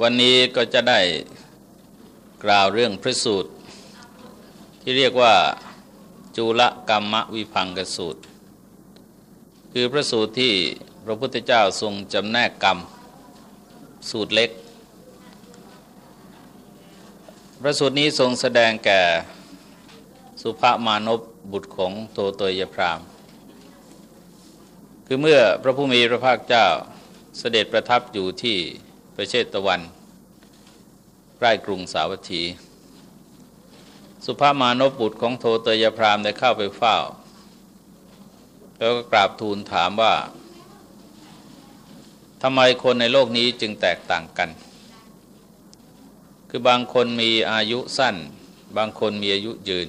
วันนี้ก็จะได้กล่าวเรื่องพระสูตร ที่เรียกว่าจุลกรรมวิพังกสูตร คือพระสูตรที่พระพุทธเจ้าทรงจำแนกกรรม สูตรเล็ก พระสูตรนี้ทรงแสดงแก่สุภามานพบุตรของโตโตยพราม คือเมื่อพระผู้มีพระภาคเจ้า เสด็จประทับอยู่ที่ประเชตะวันใกล้กรุงสาวัตถี สุภามานพบุตรของโทเตยพรามได้เข้าไปเฝ้า แล้วก็กราบทูลถามว่าทำไมคนในโลกนี้จึงแตกต่างกัน คือบางคนมีอายุสั้น บางคนมีอายุยืน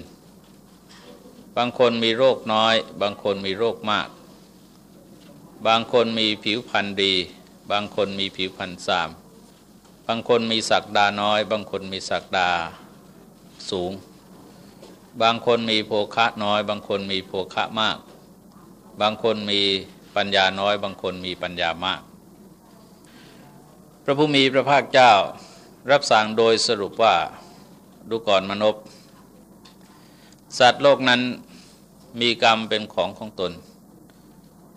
บางคนมีโรคน้อย บางคนมีโรคมาก บางคนมีผิวพรรณดี บางคนมีผิวพรรณสาม บางคนมีศักดาน้อย บางคนมีศักดาสูง บางคนมีโภคะน้อย บางคนมีโภคะมาก บางคนมีปัญญาน้อย บางคนมีปัญญามาก พระผู้มีพระภาคเจ้ารับสั่งโดยสรุปว่าดูก่อนมนบสัตว์โลกนั้นมีกรรมเป็นของของตน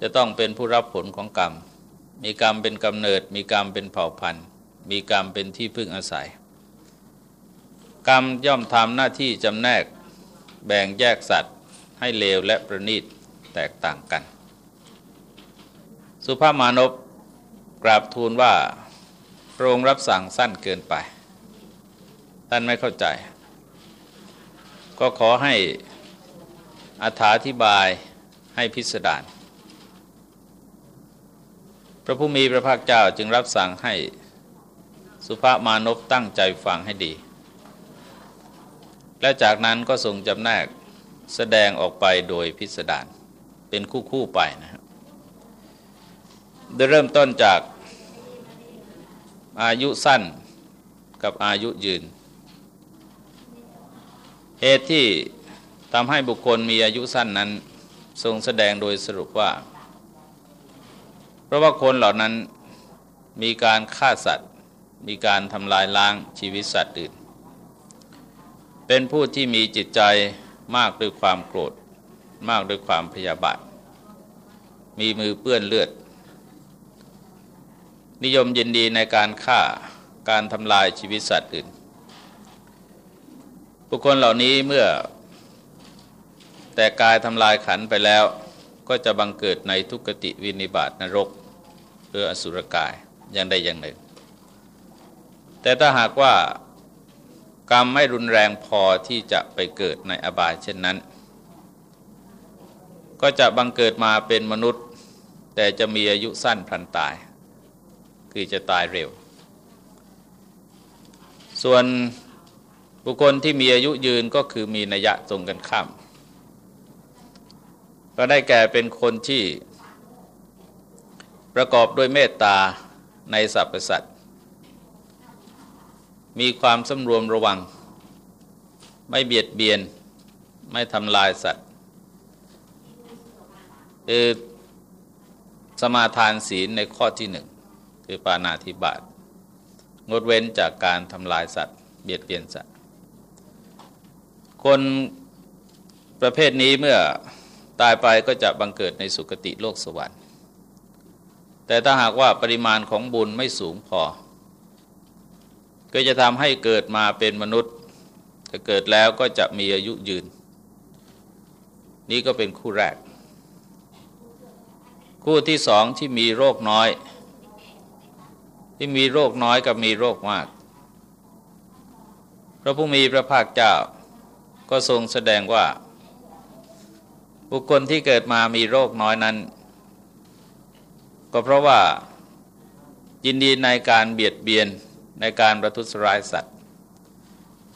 จะต้องเป็นผู้รับผลของกรรม มีกรรมเป็นกำเนิด มีกรรมเป็นเผ่าพันธุ์ มีกรรมเป็นที่พึ่งอาศัย กรรมย่อมทำหน้าที่จำแนกแบ่งแยกสัตว์ให้เลวและประณีตแตกต่างกัน สุภาพมานพกราบทูลว่าพระองค์รับสั่งสั้นเกินไป ท่านไม่เข้าใจ ก็ขอให้อธิบายให้พิสดาร พระผู้มีพระภาคเจ้าจึงรับสั่งให้สุภามานพตั้งใจฟังให้ดี และจากนั้นก็ทรงจำแนกแสดงออกไปโดยพิสดารเป็นคู่คู่ไปนะครับโดยเริ่มต้นจากอายุสั้นกับอายุยืน เหตุที่ทำให้บุคคลมีอายุสั้นนั้น ทรงแสดงโดยสรุปว่า เพราะว่าคนเหล่านั้นมีการฆ่าสัตว์ มีการทำลายล้างชีวิตสัตว์อื่น เป็นผู้ที่มีจิตใจมากด้วยความโกรธ มากด้วยความพยาบาท มีมือเปื้อนเลือด นิยมยินดีในการฆ่าการทำลายชีวิตสัตว์อื่น บุคคลเหล่านี้เมื่อแต่กายทำลายขันไปแล้ว ก็จะบังเกิดในทุกติวินิบาตนรกหรืออสุรกายอย่างใดอย่างหนึ่ง แต่ถ้าหากว่ากรรมไม่รุนแรงพอที่จะไปเกิดในอบายเช่นนั้น ก็จะบังเกิดมาเป็นมนุษย์ แต่จะมีอายุสั้นพลันตาย คือจะตายเร็ว ส่วนบุคคลที่มีอายุยืนก็คือมีนัยยะตรงกันข้าม ก็ได้แก่เป็นคนที่ประกอบด้วยเมตตาในสรรพสัตว์มีความสำรวมระวัง ไม่เบียดเบียน ไม่ทำลายสัตว์คือสมาทานศีลในข้อที่หนึ่งคือปานาธิบาตงดเว้นจากการทำลายสัตว์ เบียดเบียนสัตว์ คนประเภทนี้เมื่อ ตายไปก็จะบังเกิดในสุคติโลกสวรรค์ แต่ถ้าหากว่าปริมาณของบุญไม่สูงพอ ก็จะทำให้เกิดมาเป็นมนุษย์ถ้าเกิดแล้วก็จะมีอายุยืน นี่ก็เป็นคู่แรก คู่ที่สองที่มีโรคน้อย ที่มีโรคน้อยกับมีโรคมาก พระผู้มีพระภาคเจ้าก็ทรงแสดงว่า บุคคลที่เกิดมามีโรคน้อยนั้น ก็เพราะว่ายินดีในการเบียดเบียนในการประทุษร้ายสัตว์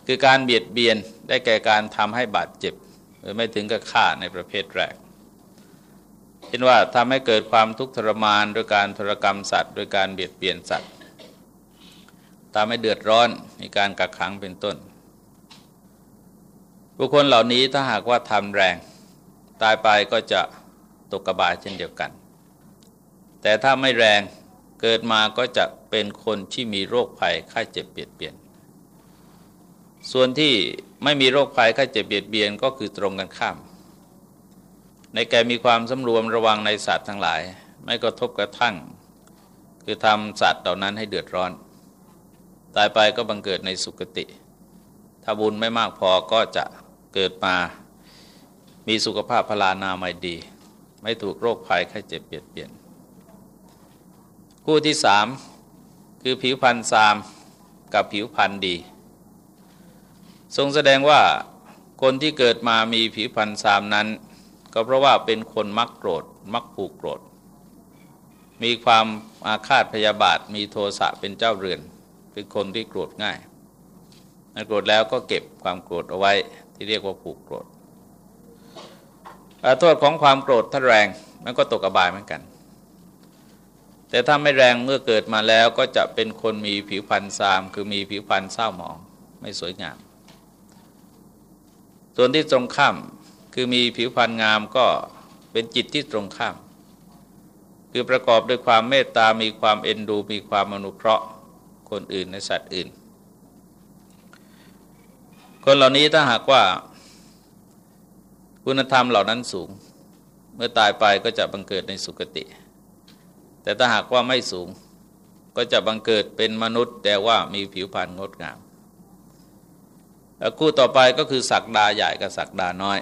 คือการเบียดเบียนได้แก่การทำให้บาดเจ็บ หรือไม่ถึงกับฆ่าในประเภทแรกเช่นว่าทำให้เกิดความทุกข์ทรมานโดยการทรกรรมสัตว์โดยการเบียดเบียนสัตว์ทำให้เดือดร้อนมีการกักขังเป็นต้น บุคคลเหล่านี้ถ้าหากว่าทำแรง ตายไปก็จะตกกระบายเช่นเดียวกัน แต่ถ้าไม่แรงเกิดมาก็จะเป็นคนที่มีโรคภัยไข้เจ็บเบียดเบียน ส่วนที่ไม่มีโรคภัยไข้เจ็บเบียดเบียนก็คือตรงกันข้าม ในแกมีความสำรวมระวังในสัตว์ทั้งหลาย ไม่กระทบกระทั่ง คือทำสัตว์เหล่านั้นให้เดือดร้อน ตายไปก็บังเกิดในสุคติ ถ้าบุญไม่มากพอก็จะเกิดมา มีสุขภาพพลานามัยดี ไม่ถูกโรคภัยไข้เจ็บเบียดเบียนคู่ที่สามคือผิวพรรณซามกับผิวพรรณดี ทรงแสดงว่าคนที่เกิดมามีผิวพรรณซามนั้น ก็เพราะว่าเป็นคนมักโกรธ มักผูกโกรธ มีความอาฆาตพยาบาท มีโทสะเป็นเจ้าเรือน เป็นคนที่โกรธง่ายโกรธแล้วก็เก็บความโกรธเอาไว้ที่เรียกว่าผูกโกรธ โทษของความโกรธถ้าแรงมันก็ตกอบายเหมือนกัน แต่ถ้าไม่แรงเมื่อเกิดมาแล้วก็จะเป็นคนมีผิวพรรณซาม คือมีผิวพรรณเศร้าหมองไม่สวยงาม ส่วนที่ตรงข้ามคือมีผิวพรรณงามก็เป็นจิตที่ตรงข้าม คือประกอบด้วยความเมตตา มีความเอ็นดู มีความอนุเคราะห์ คนอื่นในสัตว์อื่น คนเหล่านี้ถ้าหากว่า คุณธรรมเหล่านั้นสูง เมื่อตายไปก็จะบังเกิดในสุคติ แต่ถ้าหากว่าไม่สูง ก็จะบังเกิดเป็นมนุษย์ แต่ว่ามีผิวพรรณงดงามคู่ต่อไปก็คือศักดาใหญ่กับศักดาน้อย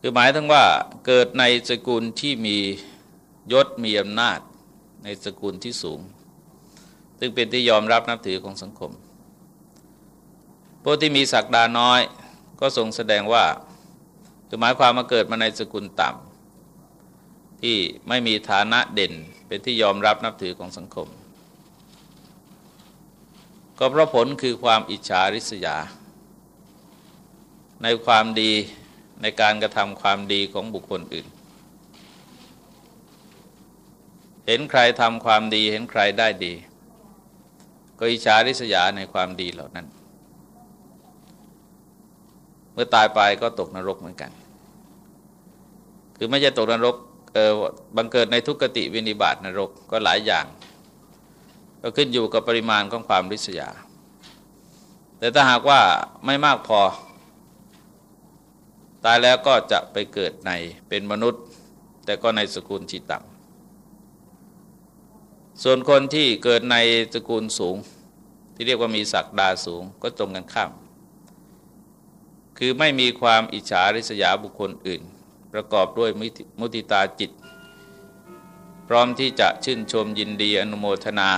คือหมายถึงว่าเกิดในสกุลที่มียศมีอำนาจในสกุลที่สูง ซึ่งเป็นที่ยอมรับนับถือของสังคมพวกที่มีศักดาน้อยก็ทรงแสดงว่า คือหมายความมาเกิดมาในสกุลต่ำที่ไม่มีฐานะเด่นเป็นที่ยอมรับนับถือของสังคม ก็เพราะผลคือความอิจฉาริษยา ในความดีในการกระทำความดีของบุคคลอื่น เห็นใครทำความดีเห็นใครได้ดี ก็อิจฉาริษยาในความดีเหล่านั้น เมื่อตายไปก็ตกนรกเหมือนกัน คือไม่ใช่ตกนรกเออบังเกิดในทุกขติวินิบาตนรกก็หลายอย่าง ก็ขึ้นอยู่กับปริมาณของความริษยา แต่ถ้าหากว่าไม่มากพอ ตายแล้วก็จะไปเกิดในเป็นมนุษย์ แต่ก็ในสกุลที่ต่ำส่วนคนที่เกิดในสกุลสูง ที่เรียกว่ามีศักดาสูงก็ตรงกันข้าม คือไม่มีความอิจฉาริษยาบุคคลอื่น ประกอบด้วยมุติตาจิต พร้อมที่จะชื่นชมยินดีอนุโมทนา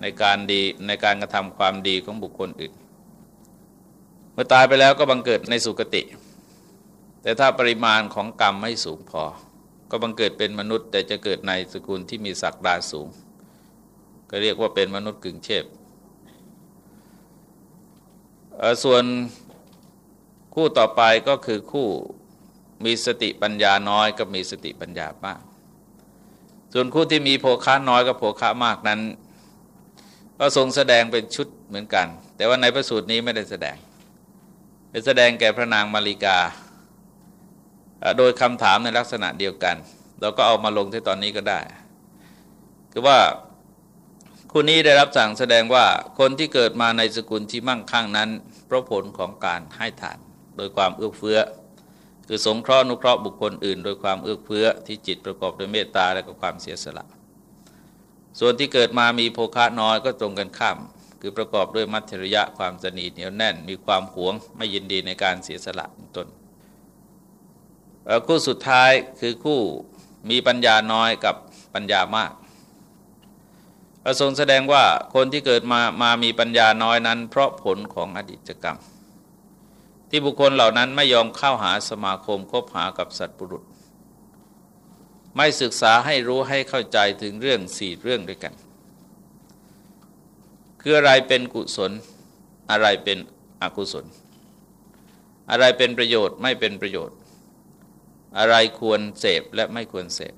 ในการดีในการกระทำความดีของบุคคลอื่น เมื่อตายไปแล้วก็บังเกิดในสุคติ แต่ถ้าปริมาณของกรรมไม่สูงพอ ก็บังเกิดเป็นมนุษย์ แต่จะเกิดในสกุลที่มีศักดาสูง ก็เรียกว่าเป็นมนุษย์กึ่งเชฟส่วนคู่ต่อไปก็คือคู่ มีสติปัญญาน้อยกับมีสติปัญญามาก ส่วนคู่ที่มีโภคะน้อยกับโภคะมากนั้น ก็ทรงแสดงเป็นชุดเหมือนกัน แต่ว่าในพระสูตรนี้ไม่ได้แสดงเป็นแสดงแก่พระนางมาริกา โดยคำถามในลักษณะเดียวกัน เราก็เอามาลงที่ตอนนี้ก็ได้ คือว่าคู่นี้ได้รับสั่งแสดงว่าคนที่เกิดมาในสกุลที่มั่งคั่งนั้น เพราะผลของการให้ทาน โดยความเอื้อเฟื้อ คือสงเคราะห์นุเคราะห์บุคคลอื่น โดยความเอื้อเฟื้อที่จิตประกอบด้วยเมตตาและก็ความเสียสละ ส่วนที่เกิดมามีโภคะน้อยก็ตรงกันข้าม คือประกอบด้วยมัธยยะความสนิทเหนียวแน่น มีความหวงไม่ยินดีในการเสียสละเป็นต้นคู่สุดท้ายคือคู่มีปัญญาน้อยกับปัญญามากประสงค์แสดงว่าคนที่เกิดมามามีปัญญาน้อยนั้น เพราะผลของอดีตกรรม ที่บุคคลเหล่านั้นไม่ยอมเข้าหาสมาคมคบหากับสัตว์ปุรุษ ไม่ศึกษาให้รู้ให้เข้าใจถึงเรื่องสี่เรื่องด้วยกัน คืออะไรเป็นกุศล อะไรเป็นอกุศล อะไรเป็นประโยชน์ไม่เป็นประโยชน์ อะไรควรเสพและไม่ควรเสพ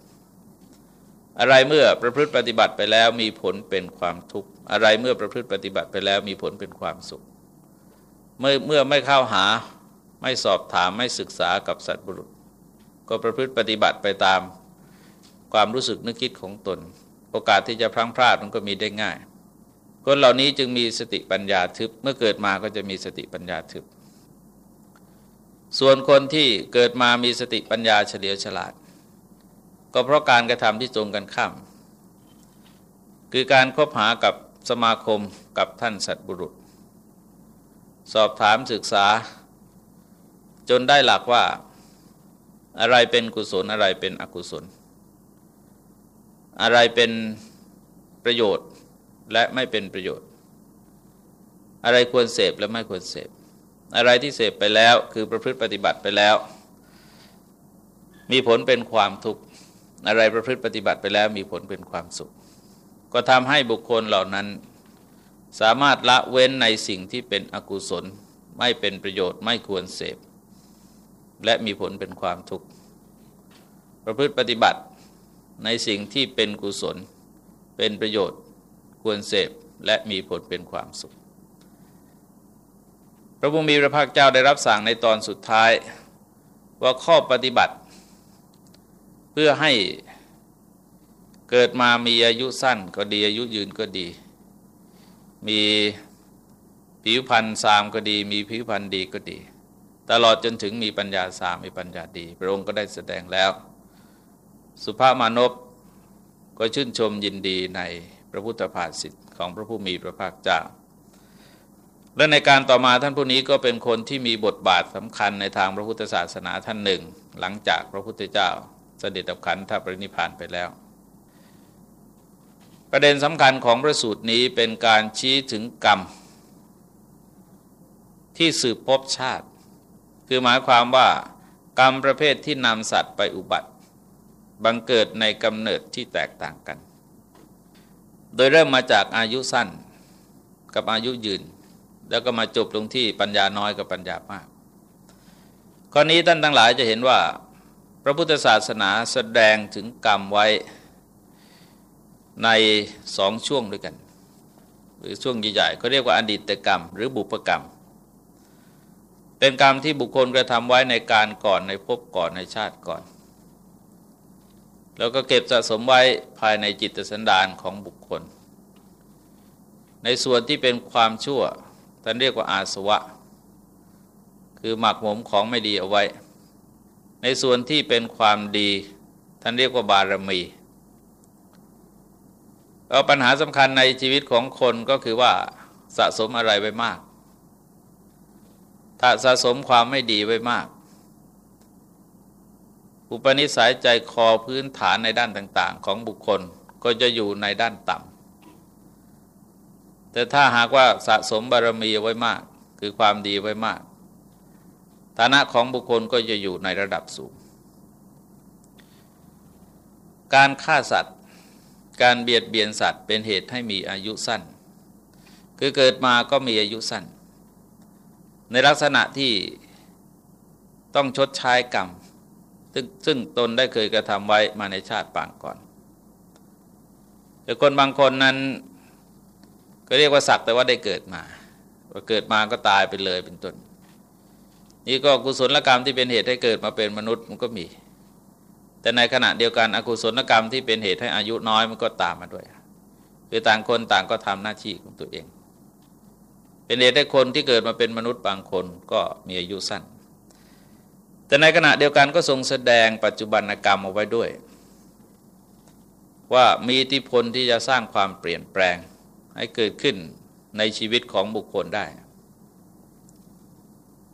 อะไรเมื่อประพฤติปฏิบัติไปแล้วมีผลเป็นความทุกข์ อะไรเมื่อประพฤติปฏิบัติไปแล้วมีผลเป็นความสุข เมื่อเมื่อไม่เข้าหาไม่สอบถามไม่ศึกษากับสัตว์บุรุษ ก็ประพฤติปฏิบัติไปตามความรู้สึกนึกคิดของตน โอกาสที่จะพลั้งพลาดมันก็มีได้ง่าย คนเหล่านี้จึงมีสติปัญญาทึบเมื่อเกิดมาก็จะมีสติปัญญาทึบ ส่วนคนที่เกิดมามีสติปัญญาเฉลียวฉลาด ก็เพราะการกระทำที่ตรงกันข้าม คือการคบหากับสมาคมกับท่านสัตบุรุษ สอบถามศึกษา จนได้หลักว่า อะไรเป็นกุศลอะไรเป็นอกุศล อะไรเป็นประโยชน์และไม่เป็นประโยชน์ อะไรควรเสพและไม่ควรเสพ อะไรที่เสพไปแล้วคือประพฤติปฏิบัติไปแล้ว มีผลเป็นความทุกข์อะไรประพฤติปฏิบัติไปแล้วมีผลเป็นความสุข ก็ทำให้บุคคลเหล่านั้น สามารถละเว้นในสิ่งที่เป็นอกุศลไม่เป็นประโยชน์ไม่ควรเสพ และมีผลเป็นความทุกข์ ประพฤติปฏิบัติในสิ่งที่เป็นกุศล เป็นประโยชน์ควรเสพ และมีผลเป็นความสุข พระบุมีพระภาคเจ้าได้รับสั่งในตอนสุดท้ายว่าข้อปฏิบัติ เพื่อให้เกิดมามีอายุสั้นก็ดีอายุยืนก็ดี มีผิวพรรณสามก็ดี มีผิวพรรณดีก็ดี ตลอดจนถึงมีปัญญาสามมีปัญญาดี พระองค์ก็ได้แสดงแล้ว สุภาพมานพก็ชื่นชมยินดีในพระพุทธภาษิตของพระผู้มีพระภาคเจ้า และในการต่อมาท่านผู้นี้ก็เป็นคนที่มีบทบาทสำคัญในทางพระพุทธศาสนาท่านหนึ่ง หลังจากพระพุทธเจ้าเสด็จดับขันธปรินิพานไปแล้ว ประเด็นสำคัญของพระสูตรนี้เป็นการชี้ถึงกรรม ที่สืบพบชาติ คือหมายความว่ากรรมประเภทที่นำสัตว์ไปอุบัติบังเกิดในกำเนิดที่แตกต่างกัน โดยเริ่มมาจากอายุสั้นกับอายุยืน แล้วก็มาจบลงที่ปัญญาน้อยกับปัญญามากข้อนี้ท่านทั้งหลายจะเห็นว่า พระพุทธศาสนาแสดงถึงกรรมไว้ ในสองช่วงด้วยกัน หรือช่วงใหญ่ๆเขาเรียกว่าอดีตกรรม หรือบุพกรรม เป็นกรรมที่บุคคลกระทำไว้ในการก่อนในภพก่อนในชาติก่อน แล้วก็เก็บสะสมไว้ภายในจิตสันดานของบุคคล ในส่วนที่เป็นความชั่วท่านเรียกว่าอาสวะ คือหมักหมมของไม่ดีเอาไว้ ในส่วนที่เป็นความดี ท่านเรียกว่าบารมี ปัญหาสำคัญในชีวิตของคนก็คือว่าสะสมอะไรไว้มาก ถ้าสะสมความไม่ดีไว้มาก อุปนิสัยใจคอพื้นฐานในด้านต่าง ๆ ของบุคคลก็จะอยู่ในด้านต่ำแต่ถ้าหากว่าสะสมบารมีไว้มาก คือความดีไว้มาก ฐานะของบุคคลก็จะอยู่ในระดับสูง การฆ่าสัตว การเบียดเบียนสัตว์เป็นเหตุให้มีอายุสั้น คือเกิดมาก็มีอายุสั้น ในลักษณะที่ต้องชดใช้กรรม ซึ่งซึ่งตนได้เคยกระทำไว้มาในชาติปางก่อนแต่คนบางคนนั้นก็เรียกว่าสักแต่ว่าได้เกิดมาว่าเกิดมาก็ตายไปเลยเป็นต้นนี่ก็กุศลกรรมที่เป็นเหตุให้เกิดมาเป็นมนุษย์มันก็มี แต่ในขณะเดียวกันอกุศลกรรมที่เป็นเหตุให้อายุน้อยมันก็ตามมาด้วย คือต่างคนต่างก็ทำหน้าที่ของตัวเอง เป็นเหตุให้คนที่เกิดมาเป็นมนุษย์บางคนก็มีอายุสั้น แต่ในขณะเดียวกันก็ทรงแสดงปัจจุบันกรรมเอาไว้ด้วย ว่ามีอิทธิพลที่จะสร้างความเปลี่ยนแปลงให้เกิดขึ้นในชีวิตของบุคคลได้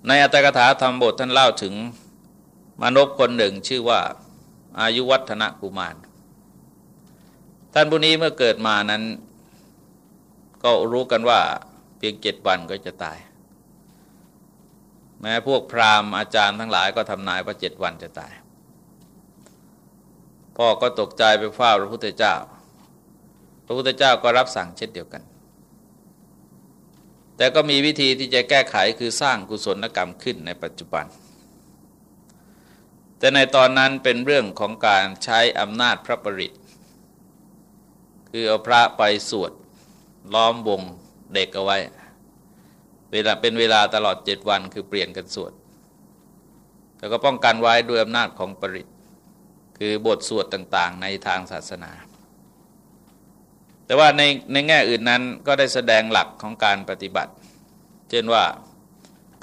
ในอัตถกถาธรรมบทท่านเล่าถึงมนุษย์คนหนึ่งชื่อว่า อายุวัฒนกุมาร ท่านผู้นี้เมื่อเกิดมานั้น ก็รู้กันว่า เพียงเจ็ดวันก็จะตาย แม้พวกพราหมณ์อาจารย์ทั้งหลายก็ทำนายว่าเจ็ดวันจะตาย พ่อก็ตกใจไปเฝ้าพระพุทธเจ้า พระพุทธเจ้าก็รับสั่งเช่นเดียวกัน แต่ก็มีวิธีที่จะแก้ไขคือสร้างกุศลกรรมขึ้นในปัจจุบัน แต่ในตอนนั้นเป็นเรื่องของการใช้อำนาจพระปริตคือเอาพระไปสวดล้อมวงเด็กเอาไว้ เวลาเป็นเวลาตลอดเจ็ดวันคือเปลี่ยนกันสวดแล้วก็ป้องกันไว้ด้วยอำนาจของปริตคือบทสวดต่าง ๆ ในทางศาสนา แต่ว่าในในแง่อื่นนั้นก็ได้แสดงหลักของการปฏิบัติ เช่นว่า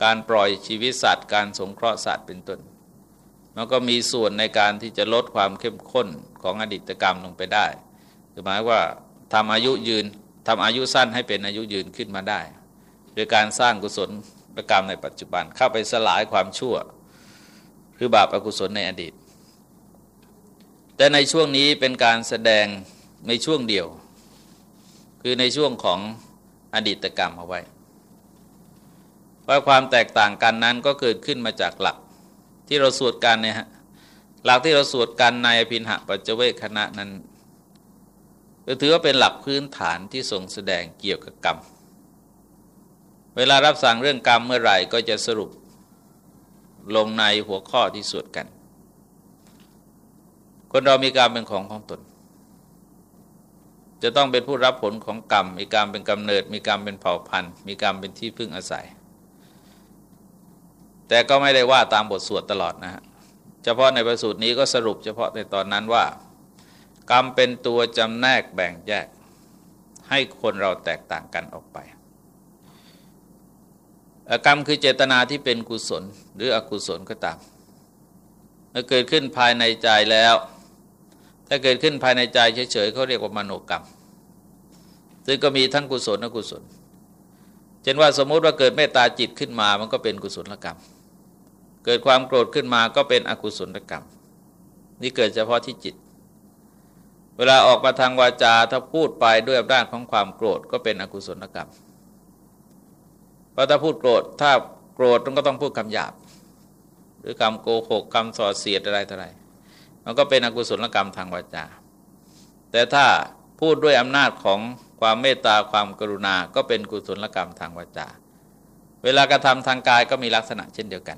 การปล่อยชีวิตสัตว์ การสงเคราะห์สัตว์เป็นต้น มันก็มีส่วนในการที่จะลดความเข้มข้นของอดีตกรรมลงไปได้คือหมายว่าทำอายุยืนทำอายุสั้นให้เป็นอายุยืนขึ้นมาได้ โดยการสร้างกุศลกรรมในปัจจุบันเข้าไปสลายความชั่วคือบาปอกุศลในอดีต แต่ในช่วงนี้เป็นการแสดงในช่วงเดียว คือในช่วงของอดีตกรรมเอาไว้ว่าความแตกต่างกันนั้นก็เกิดขึ้นมาจากหลัก ที่เราสวดกันเนี่ยฮะหลักที่เราสวดกันในอภินหปัจเจเวคคณะนั้นถือว่าเป็นหลักพื้นฐานที่ทรงแสดงเกี่ยวกับกรรม เวลารับสั่งเรื่องกรรมเมื่อไหร่ก็จะสรุปลงในหัวข้อที่สวดกัน คนเรามีกรรมเป็นของของตน จะต้องเป็นผู้รับผลของกรรม มีกรรมเป็นกำเนิด มีกรรมเป็นเผ่าพันธุ์ มีกรรมเป็นที่พึ่งอาศัย แต่ก็ไม่ได้ว่าตามบทสวดตลอดนะฮะเฉพาะในประสูตรนี้ก็สรุปเฉพาะในตอนนั้นว่า กรรมเป็นตัวจำแนกแบ่งแยก ให้คนเราแตกต่างกันออกไปกรรมคือเจตนาที่เป็นกุศลหรืออกุศลก็ตามเมื่อเกิดขึ้นภายในใจแล้ว ถ้าเกิดขึ้นภายในใจเฉยๆเขาเรียกว่ามโนกรรม ซึ่งก็มีทั้งกุศลอกุศล เช่นว่าสมมุติว่าเกิดเมตตาจิตขึ้นมามันก็เป็นกุศลกรรม กิดความโกรธขึ้นมาก็เป็นอกุศลกรรม นี่เกิดเฉพาะที่จิต เวลาออกมาทางวาจาถ้าพูดไปด้วยอำนาจของความโกรธก็เป็นอกุศลกรรมราะถ้าพูดโกรธถ้าโกรธมันก็ต้องพูดคำหยาบ หรือคำโกหกคำส่อเสียดอะไรต่ออะไรมันก็เป็นอกุศลกรรมทางวาจา แต่ถ้าพูดด้วยอำนาจของความเมตตาความกรุณา ก็เป็นกุศลกรรมทางวาจา เวลากระทำทางกายก็มีลักษณะเช่นเดียวกัน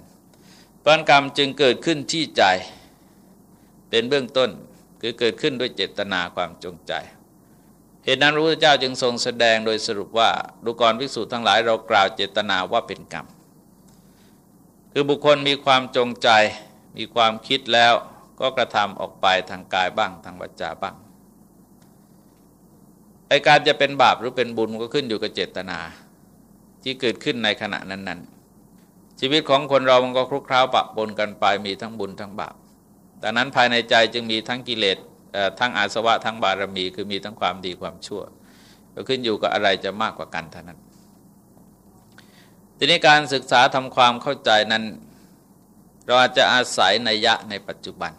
ปานกรรมจึงเกิดขึ้นที่ใจเป็นเบื้องต้นคือเกิดขึ้นด้วยเจตนาความจงใจ เหตุนั้นพระพุทธเจ้าจึงทรงแสดงโดยสรุปว่าดูกรภิกษุทั้งหลายเรากล่าวเจตนาว่าเป็นกรรม คือบุคคลมีความจงใจ มีความคิดแล้วก็กระทำออกไปทางกายบ้าง ทางวาจาบ้างไอการจะเป็นบาปหรือเป็นบุญก็ขึ้นอยู่กับเจตนา ที่เกิดขึ้นในขณะนั้นๆ ชีวิตของคนเรามันก็คลุกคล้าปะปนกันไปมีทั้งบุญทั้งบาปดังนั้นภายในใจจึงมีทั้งกิเลสทั้งอาสวะทั้งบารมี คือมีทั้งความดีความชั่ว ก็ขึ้นอยู่กับอะไรจะมากกว่ากันเท่านั้น ทีนี้การศึกษาทำความเข้าใจนั้น เราอาจจะอาศัยในยะในปัจจุบัน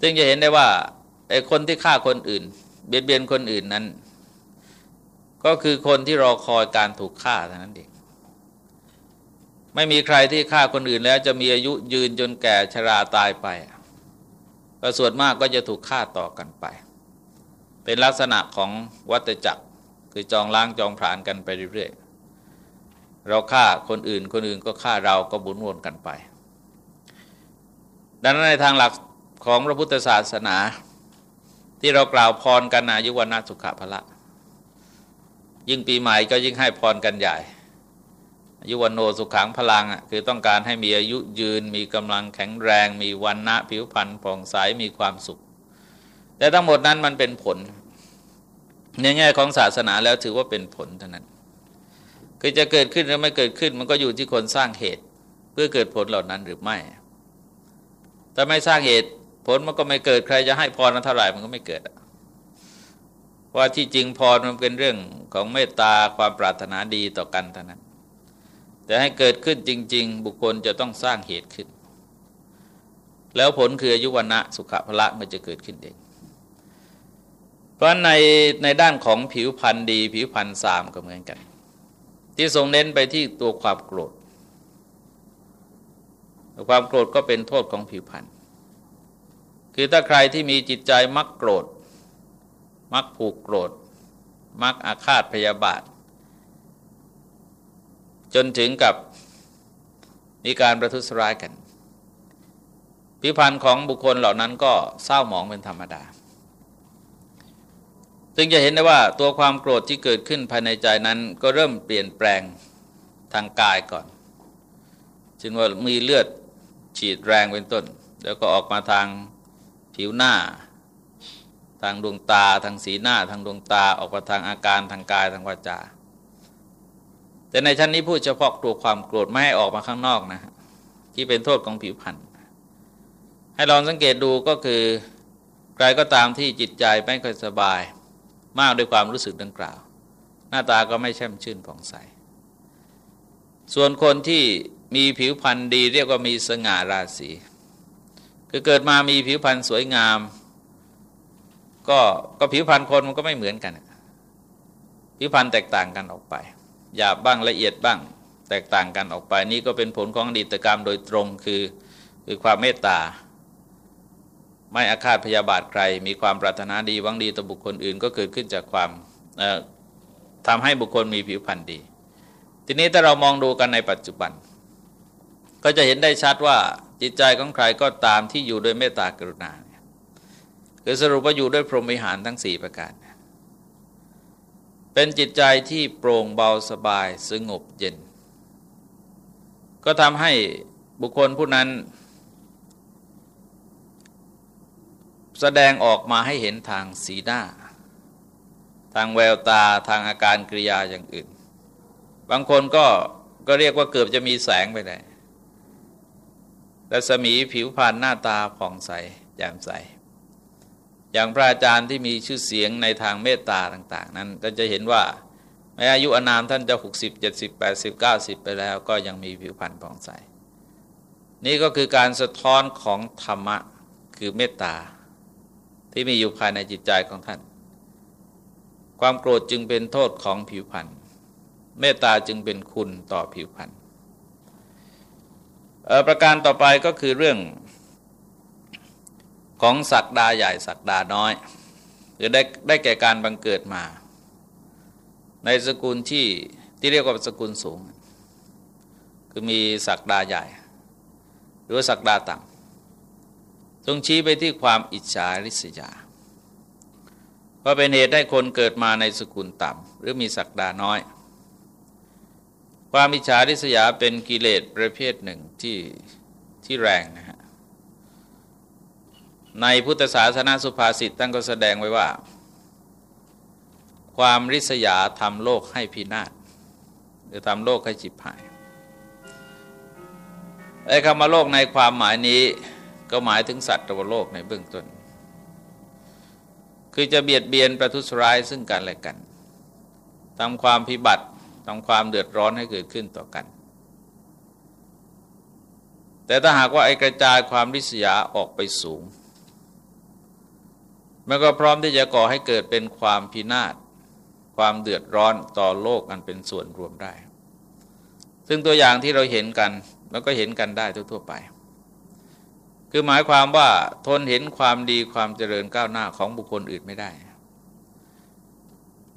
ซึ่งจะเห็นได้ว่าไอ้คนที่ฆ่าคนอื่น เบียดเบียนคนอื่นนั้น ก็คือคนที่รอคอยการถูกฆ่าเท่านั้นเอง ไม่มีใครที่ฆ่าคนอื่นแล้วจะมีอายุยืนจนแก่ชราตายไปก็ส่วนมากก็จะถูกฆ่าต่อกันไป เป็นลักษณะของวัตจักร คือจองล้างจองผลานกันไปเรื่อยๆ เราฆ่าคนอื่นคนอื่นก็ฆ่าเราก็บุญวนกันไป ดังนั้นในทางหลักของพระพุทธศาสนา ที่เรากล่าวพรกันอายุวันาสุขภละ ยิ่งปีใหม่ก็ยิ่งให้พรกันใหญ่ อายุวันโนสุขังพลังอะคือต้องการให้มีอายุยืน มีกำลังแข็งแรง มีวันณะผิวพรรณผ่องใสมีความสุข แต่ทั้งหมดนั้นมันเป็นผล ในแง่ของศาสนาแล้วถือว่าเป็นผลเท่านั้น คือจะเกิดขึ้นหรือไม่เกิดขึ้น มันก็อยู่ที่คนสร้างเหตุ เพื่อเกิดผลเหล่านั้นหรือไม่ถ้าไม่สร้างเหตุผลมันก็ไม่เกิดใครจะให้พรนั้นเท่าไหร่มันก็ไม่เกิดว่าที่จริงพรมันเป็นเรื่องของเมตตาความปรารถนาดีต่อกันเท่านั้น แต่ให้เกิดขึ้นจริง ๆ บุคคลจะต้องสร้างเหตุขึ้น แล้วผลคืออายุวันะสุขภละมันจะเกิดขึ้นเองเพราะในในด้านของผิวพันธ์ดี ผิวพันธ์สามก็เหมือนกัน ที่ทรงเน้นไปที่ตัวความโกรธ ความโกรธก็เป็นโทษของผิวพันธ์คือถ้าใครที่มีจิตใจมักโกรธ มักผูกโกรธ มักอาฆาตพยาบาท จนถึงกับมีการประทุษร้ายกัน พิพันธ์ของบุคคลเหล่านั้นก็เศร้าหมองเป็นธรรมดาจึงจะเห็นได้ว่าตัวความโกรธที่เกิดขึ้นภายในใจนั้นก็เริ่มเปลี่ยนแปลงทางกายก่อนจึงว่ามีเลือดฉีดแรงเป็นต้น แล้วก็ออกมาทางผิวหน้า ทางดวงตา ทางสีหน้า ทางดวงตา ออกมาทางอาการทางกายทางวาจา แต่ในชั้นนี้พูดเฉพาะตัวความโกรธไม่ให้ออกมาข้างนอกนะที่เป็นโทษของผิวพรรณให้ลองสังเกตดูก็คือใครก็ตามที่จิตใจไม่ค่อยสบาย มากด้วยความรู้สึกดังกล่าว หน้าตาก็ไม่แช่มชื่นผ่องใส ส่วนคนที่มีผิวพรรณดีเรียกว่ามีสง่าราศีคือเกิดมามีผิวพรรณสวยงาม ก็ก็ผิวพรรณคนมันก็ไม่เหมือนกัน ผิวพรรณแตกต่างกันออกไป หยาบบ้างละเอียดบ้าง แตกต่างกันออกไปนี่ก็เป็นผลของอดีตกรรมโดยตรงคือคือความเมตตา ไม่อาฆาตพยาบาทใคร มีความปรารถนาดีวังดีต่อบุคคลอื่น ก็เกิดขึ้นจากความทำให้บุคคลมีผิวพรรณดี ทีนี้ถ้าเรามองดูกันในปัจจุบัน ก็จะเห็นได้ชัดว่าจิตใจของใครก็ตามที่อยู่ด้วยเมตตากรุณาคือสรุปว่าอยู่ด้วยพรหมิหารทั้งสี่ประการ เป็นจิตใจที่โปร่งเบาสบายสงบเย็น ก็ทำให้บุคคลผู้นั้น แสดงออกมาให้เห็นทางสีหน้า ทางแววตาทางอาการกริยาอย่างอื่น บางคนก็ก็เรียกว่าเกือบจะมีแสงไปเลยรัศมีผิวพรรณหน้าตาผ่องใสแจ่มใส อย่างพระอาจารย์ที่มีชื่อเสียงในทางเมตตาต่าง ๆ นั้นก็จะเห็นว่าแม้อายุอนามท่านจะ 60 70 80 90 ไปแล้วก็ยังมีผิวพรรณผ่องใส นี่ก็คือการสะท้อนของธรรมะคือเมตตา ที่มีอยู่ภายในจิตใจของท่าน ความโกรธจึงเป็นโทษของผิวพรรณเมตตาจึงเป็นคุณต่อผิวพรรณประการต่อไปก็คือเรื่อง ของศักดาใหญ่ศักดาน้อยคือได้ได้แก่การบังเกิดมา ในสกุลที่ที่เรียกว่าสกุลสูง คือมีศักดาใหญ่ หรือศักดาต่ำทรงชี้ไปที่ความอิจฉาริษยาว่าเป็นเหตุให้คนเกิดมาในสกุลต่ำหรือมีศักดาน้อย ความอิจฉาริษยาเป็นกิเลสประเภทหนึ่งที่ที่แรงนะ ในพุทธศาสนาสุภาษิตตั้งก็แสดงไว้ว่า ความริษยาทำโลกให้พินาศหรือทำโลกให้จิบหายไอ้คำว่าโลกในความหมายนี้ก็หมายถึงสัตว์ตัวโลกในเบื้องต้น คือจะเบียดเบียนประทุษร้ายซึ่งกันและกันทำความพิบัติทำความเดือดร้อนให้เกิดขึ้นต่อกัน แต่ถ้าหากว่าไอ้กระจายความริษยาออกไปสูง มันก็พร้อมที่จะก่อให้เกิดเป็นความพินาศความเดือดร้อนต่อโลกอันเป็นส่วนรวมได้ ซึ่งตัวอย่างที่เราเห็นกันแล้วก็เห็นกันได้ทั่วๆไป คือหมายความว่าทนเห็นความดีความเจริญก้าวหน้าของบุคคลอื่นไม่ได้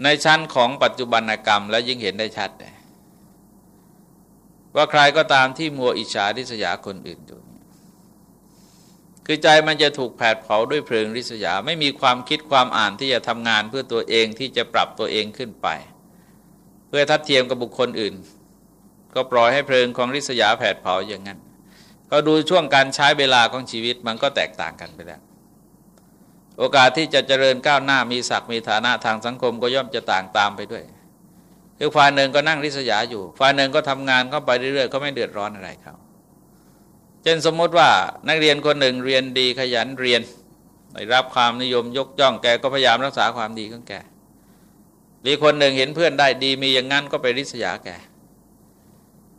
ในชั้นของปัจจุบันกรรมแล้วยิ่งเห็นได้ชัด ว่าใครก็ตามที่มัวอิจฉาริษยาคนอื่นอยู่ คือใจมันจะถูกแผดเผาด้วยเพลิงริษยา ไม่มีความคิดความอ่านที่จะทำงานเพื่อตัวเองที่จะปรับตัวเองขึ้นไป เพื่อทัดเทียมกับบุคคลอื่น ก็ปล่อยให้เพลิงของริษยาแผดเผาอย่างนั้น ก็ดูช่วงการใช้เวลาของชีวิตมันก็แตกต่างกันไปแล้ว โอกาสที่จะเจริญก้าวหน้ามีศักดิ์มีฐานะทางสังคมก็ย่อมจะต่างตามไปด้วยคือฝ่ายหนึ่งก็นั่งริษยาอยู่ฝ่ายหนึ่งก็ทำงานเข้าไปเรื่อยๆเขาไม่เดือดร้อนอะไรเขา เช่นสมมติว่านักเรียนคนหนึ่งเรียนดีขยันเรียนได้รับความนิยมยกย่องแกก็พยายามรักษาความดีของแกมีคนหนึ่งเห็นเพื่อนได้ดีมีอย่างนั้นก็ไปริษยาแก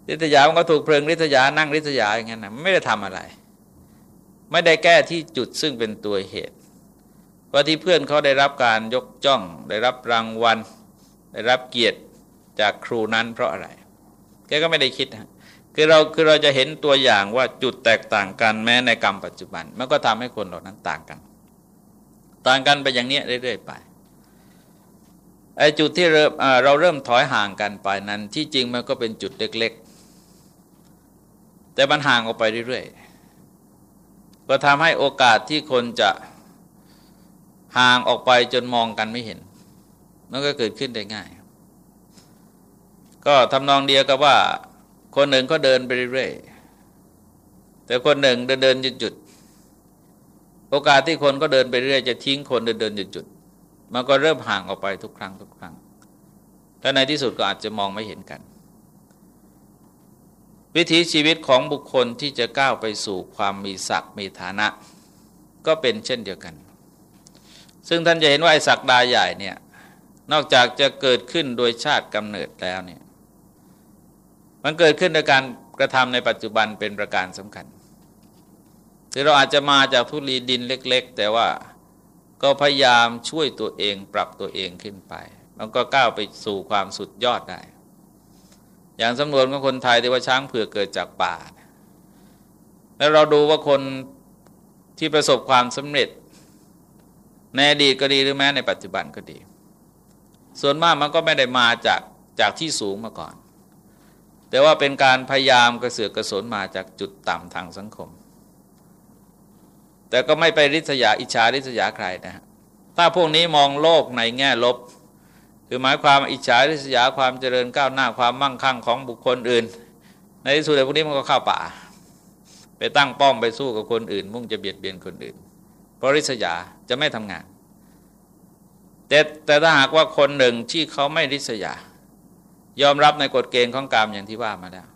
ริษยามันก็ถูกเพลิงริษยานั่งริษยาอย่างนั้นนะไม่ได้ทำอะไร ไม่ได้แก้ที่จุดซึ่งเป็นตัวเหตุว่าที่เพื่อนเขาได้รับการยกจ้อง ได้รับรางวัล ได้รับเกียรติจากครูนั้นเพราะอะไร แกก็ไม่ได้คิดนะ คือเราคือเราจะเห็นตัวอย่างว่าจุดแตกต่างกันแม้ในกรรมปัจจุบัน มันก็ทำให้คนเหล่านั้นต่างกัน ต่างกันไปอย่างนี้เรื่อยๆไปไอ้จุดที่เราเราเริ่มถอยห่างกันไปนั้น ที่จริงมันก็เป็นจุดเล็ก ๆ แต่มันห่างออกไปเรื่อยๆ ก็ทำให้โอกาสที่คนจะห่างออกไปจนมองกันไม่เห็น มันก็เกิดขึ้นได้ง่าย ก็ทำนองเดียวกับว่า คนหนึ่งก็เดินไปเรื่อยๆแต่คนหนึ่งเดินเดินจุดจุดโอกาสที่คนก็เดินไปเรื่อยจะทิ้งคนเดินเดินหยุดจุดมันก็เริ่มห่างออกไปทุกครั้งทุกครั้งและในที่สุดก็อาจจะมองไม่เห็นกัน วิถีชีวิตของบุคคลที่จะก้าวไปสู่ความมีศักดิ์มีฐานะ ก็เป็นเช่นเดียวกัน ซึ่งท่านจะเห็นว่าไอ้ศักดาใหญ่เนี่ยนอกจากจะเกิดขึ้นโดยชาติกำเนิดแล้วเนี่ย มันเกิดขึ้นโดยการกระทำในปัจจุบันเป็นประการสำคัญคือเราอาจจะมาจากทุลีดินเล็ก ๆ แต่ว่าก็พยายามช่วยตัวเองปรับตัวเองขึ้นไป มันก็ก้าวไปสู่ความสุดยอดได้ อย่างสำนวนของคนไทยที่ว่าช้างเผือกเกิดจากป่า แล้วเราดูว่าคนที่ประสบความสำเร็จ ในอดีตก็ดีหรือแม้ในปัจจุบันก็ดี ส่วนมากมันก็ไม่ได้มาจากจากที่สูงมาก่อน แต่ว่าเป็นการพยายามกระเสือกกระสนมาจากจุดต่ำทางสังคม แต่ก็ไม่ไปริษยาอิจฉาริษยาใครนะถ้าพวกนี้มองโลกในแง่ลบ คือหมายความอิจฉาริษยาความเจริญก้าวหน้าความมั่งคั่งของบุคคลอื่น ในที่สุดพวกนี้มันก็เข้าป่า ไปตั้งป้อมไปสู้กับคนอื่น มุ่งจะเบียดเบียนคนอื่น เพราะริษยาจะไม่ทำงาน แต่แต่ถ้าหากว่าคนหนึ่งที่เขาไม่ริษยา ยอมรับในกฎเกณฑ์ของกรรมอย่างที่ว่ามาแล้ว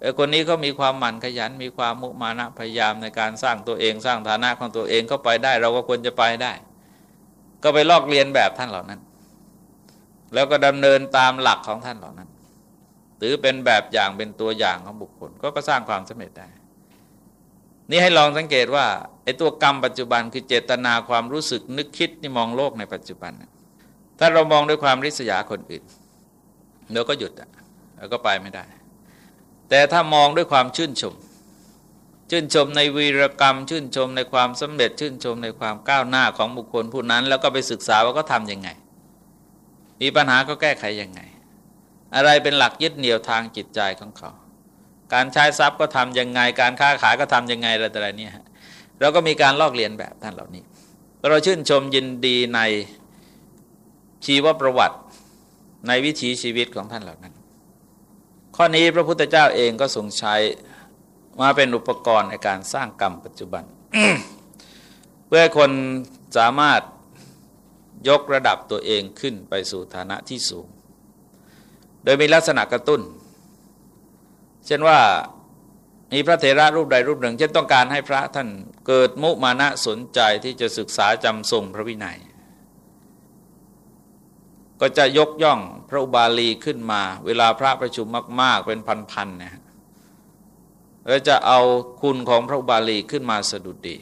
ไอ้คนนี้เขามีความหมั่นขยัน มีความมุมานะพยายามในการสร้างตัวเองสร้างฐานะของตัวเองเขาไปได้ เราก็ควรจะไปได้ ก็ไปลอกเรียนแบบท่านเหล่านั้น แล้วก็ดำเนินตามหลักของท่านเหล่านั้นถือเป็นแบบอย่างเป็นตัวอย่างของบุคคล ก็ก็สร้างความสำเร็จได้ นี่ให้ลองสังเกตว่าไอ้ตัวกรรมปัจจุบันคือเจตนาความรู้สึกนึกคิดนี่มองโลกในปัจจุบัน ถ้าเรามองด้วยความริษยาคนอื่น เราก็หยุดอะแล้วก็ไปไม่ได้ แต่ถ้ามองด้วยความชื่นชม ชื่นชมในวีรกรรม ชื่นชมในความสำเร็จ ชื่นชมในความก้าวหน้าของบุคคลผู้นั้น แล้วก็ไปศึกษาว่าก็ทำยังไง มีปัญหาก็แก้ไขยังไง อะไรเป็นหลักยึดเหนี่ยวทางจิตใจของเขา การใช้ทรัพย์ก็ทํำยังไง การค้าขายก็ทํำยังไงอะไรต่อะไรเนี่ยเราก็มีการลอกเลียนแบบท่านเหล่านี้เราชื่นชมยินดีในชีวประวัติ ในวิถีชีวิตของท่านเหล่านั้น ข้อนี้พระพุทธเจ้าเองก็ทรงใช้มาเป็นอุปกรณ์ในการสร้างกรรมปัจจุบัน เพื่อคนสามารถยกระดับตัวเองขึ้นไปสู่ฐานะที่สูง โดยมีลักษณะกระตุ้น เช่นว่ามีพระเถระรูปใดรูปหนึ่งเช่นต้องการให้พระท่านเกิดมุมานะสนใจที่จะศึกษาจำทรงพระวินัย ก็จะยกย่องพระอุบาลีขึ้นมา เวลาพระประชุมมาก ๆ เป็นพันๆนะแล้วจะเอาคุณของพระอุบาลีขึ้นมาสะดุดดี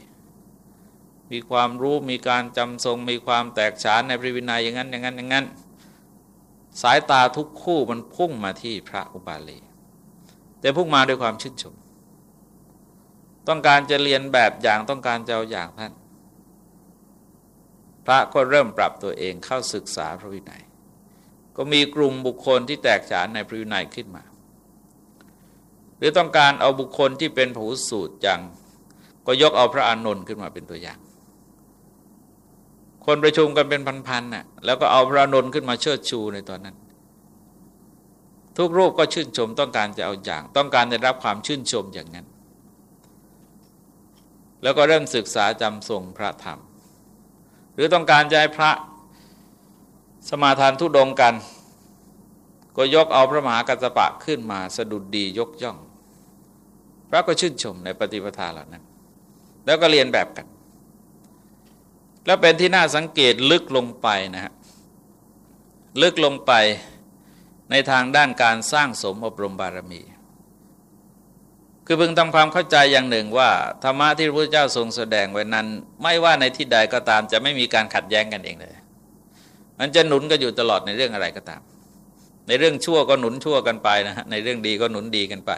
มีความรู้มีการจำทรงมีความแตกฉานในพระวินัยอย่างนั้นอย่างนั้นอย่างนั้น สายตาทุกคู่มันพุ่งมาที่พระอุบาลี แต่พุ่งมาด้วยความชื่นชม ต้องการจะเรียนแบบอย่างต้องการจะเอาอย่างท่านพระก็เริ่มปรับตัวเองเข้าศึกษาพระวินัย ก็มีกลุ่มบุคคลที่แตกฉานในพระวินัยขึ้นมา หรือต้องการเอาบุคคลที่เป็นผู้สูตรอย่างก็ยกเอาพระอานนท์ขึ้นมาเป็นตัวอย่าง คนประชุมกันเป็นพันๆน่ะแล้วก็เอาพระอานนท์ขึ้นมาเชิดชูในตอนนั้น ทุกรูปก็ชื่นชมต้องการจะเอาอย่าง ต้องการได้รับความชื่นชมอย่างนั้น แล้วก็เริ่มศึกษาจำทรงพระธรรม หรือต้องการจะให้พระ สมาทานทุดงกัน ก็ยกเอาพระมหากัสปะขึ้นมาสะดุดดียกย่อง พระก็ชื่นชมในปฏิปทาเหล่านั้น แล้วก็เรียนแบบกัน แล้วเป็นที่น่าสังเกตลึกลงไปนะฮะลึกลงไปในทางด้านการสร้างสมอบรมบารมี คือพึงทำความเข้าใจอย่างหนึ่งว่าธรรมะที่พระพุทธเจ้าทรงแสดงไว้นั้น ไม่ว่าในที่ใดก็ตามจะไม่มีการขัดแย้งกันเองเลย มันจะหนุนก็อยู่ตลอดในเรื่องอะไรก็ตาม ในเรื่องชั่วก็หนุนชั่วกันไปนะฮะในเรื่องดีก็หนุนดีกันไป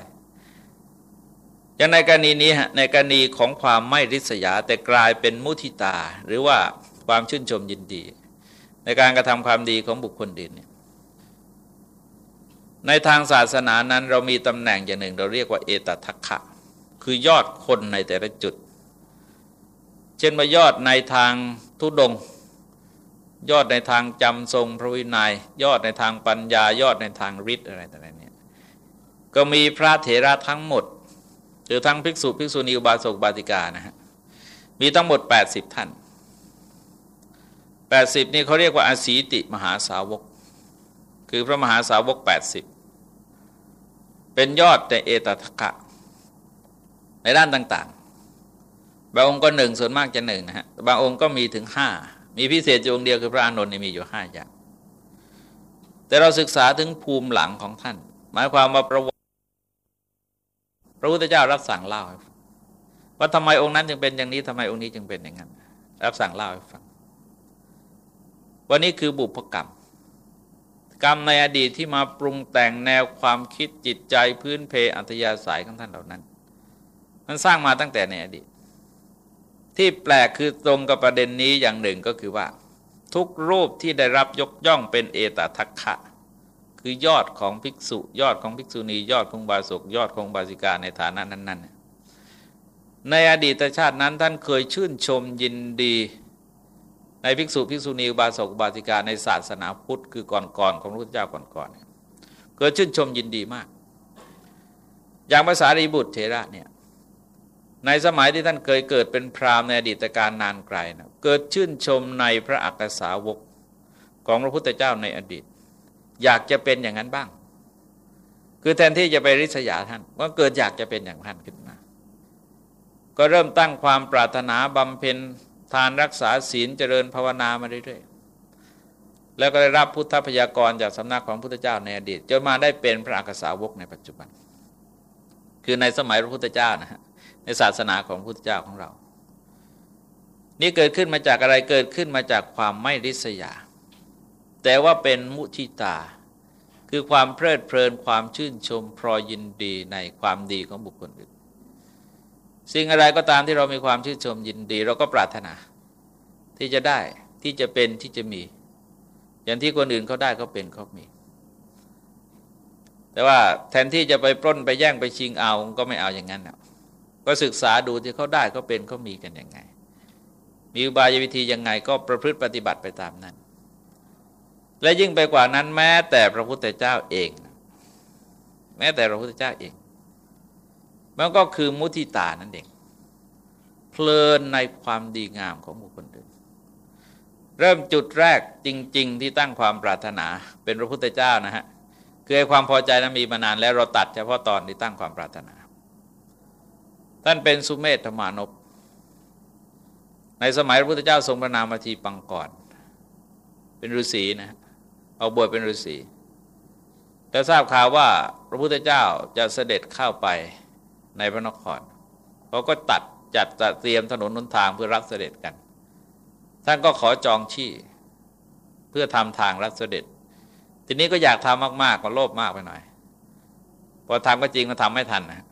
อย่างในกรณีนี้ฮะในกรณีของความไม่ริษยาแต่กลายเป็นมุทิตา หรือว่าความชื่นชมยินดี ในการกระทำความดีของบุคคลอื่นเนี่ยในทางศาสนานั้นเรามีตำแหน่งอย่างหนึ่ง เราเรียกว่าเอตทัคคะคือยอดคนในแต่ละจุด เช่นว่ายอดในทางทุดง ยอดในทางจำทรงพระวินยัย ยอดในทางปัญญา ยอดในทางฤทธิ์อะไรต่างๆเนี่ยก็มีพระเถระทั้งหมดหรือทั้งภิกษุภิกษุณีอุบาสกบาติกานะฮะมีทั้งหมด 80 ท่าน 80 นี่เขาเรียกว่าอาศีติมหาสาวก คือพระมหาสาวก 80 เป็นยอดในเอตทัคคะในด้านต่างๆ บางองค์ก็หนึ่งส่วนมากจะหนึ่งนะฮะบางองค์ก็มีถึงห้า มีพิเศษอยู่องค์เดียวคือพระอานนท์มีอยู่ห้าอย่าง แต่เราศึกษาถึงภูมิหลังของท่าน หมายความว่าประวัติพระพุทธเจ้ารับสั่งเล่าว่าทำไมองค์นั้นจึงเป็นอย่างนี้ทำไมองค์นี้จึงเป็นอย่างนั้น รับสั่งเล่าให้ฟังวันนี้คือบุพกรรม กรรมในอดีตที่มาปรุงแต่งแนวความคิดจิตใจพื้นเพอัธยาศัยของท่านเหล่านั้น มันสร้างมาตั้งแต่ในอดีต ที่แปลกคือตรงกับประเด็นนี้อย่างหนึ่งก็คือว่า ทุกรูปที่ได้รับยกย่องเป็นเอตทัคคะคือยอดของภิกษุ ยอดของภิกษุณียอดของบาศกยอดของบาสิกาในฐานะนั้น ๆ ในอดีตชาตินั้นท่านเคยชื่นชมยินดีในภิกษุภิกษุณีบาศกบาสิกาในศาสนาพุทธคือก่อนๆของพระพุทธเจ้าก่อนๆเคยชื่นชมยินดีมาก อย่างภาษารีบุตรเทระเนี่ย ในสมัยที่ท่านเคยเกิดเป็นพราหมณ์ในอดีตการนานไกลนะเกิดชื่นชมในพระอักษาวกของพระพุทธเจ้าในอดีต อยากจะเป็นอย่างนั้นบ้าง คือแทนที่จะไปริษยาท่านว่าเกิดอยากจะเป็นอย่างท่านขึ้นมา ก็เริ่มตั้งความปรารถนาบำเพ็ญทานรักษาศีลเจริญภาวนามาเรื่อยๆ แล้วก็ได้รับพุทธพยากรจากสำนักของพุทธเจ้าในอดีต จนมาได้เป็นพระอักษาวกในปัจจุบัน คือในสมัยพระพุทธเจ้านะฮะ ในศาสนาของพระพุทธเจ้าของเรา นี่เกิดขึ้นมาจากอะไรเกิดขึ้นมาจากความไม่ริษยา แต่ว่าเป็นมุทิตา คือความเพลิดเพลินความชื่นชมพรอยินดีในความดีของบุคคลอื่นสิ่งอะไรก็ตามที่เรามีความชื่นชมยินดี เราก็ปรารถนา ที่จะได้ที่จะเป็นที่จะมี อย่างที่คนอื่นเขาได้เขาเป็นเขามี แต่ว่าแทนที่จะไปปล้นไปแย่งไปชิงเอาก็ไม่เอาอย่างนั้น ก็ศึกษาดูที่เขาได้เขาเป็นเขามีกันยังไง มีอุบายวิธียังไงก็ประพฤติปฏิบัติไปตามนั้น และยิ่งไปกว่านั้นแม้แต่พระพุทธเจ้าเอง แม้แต่พระพุทธเจ้าเอง มันก็คือมุทิตานั่นเอง เพลินในความดีงามของบุคคลอื่นเริ่มจุดแรกจริง ๆ ที่ตั้งความปรารถนาเป็นพระพุทธเจ้านะฮะคือความพอใจนั้นมีมานานแล้วเราตัดเฉพาะตอนที่ตั้งความปรารถนา ท่านเป็นสุเมธธรรมานพในสมัยพระพุทธเจ้าทรงพระนามมาทีปังก่อนเป็นฤาษีนะเอาบวชเป็นฤาษีแต่ทราบข่าวว่าพระพุทธเจ้าจะเสด็จเข้าไปในพระนครเขาก็ตัดจัดจัดเตรียมถนนนนทางเพื่อรับเสด็จกัน ท่านก็ขอจองที่เพื่อทำทางรับเสด็จ ทีนี้ก็อยากทำมากๆก็โลภมากไปหน่อย พอทำก็จริงก็ทำไม่ทันนะ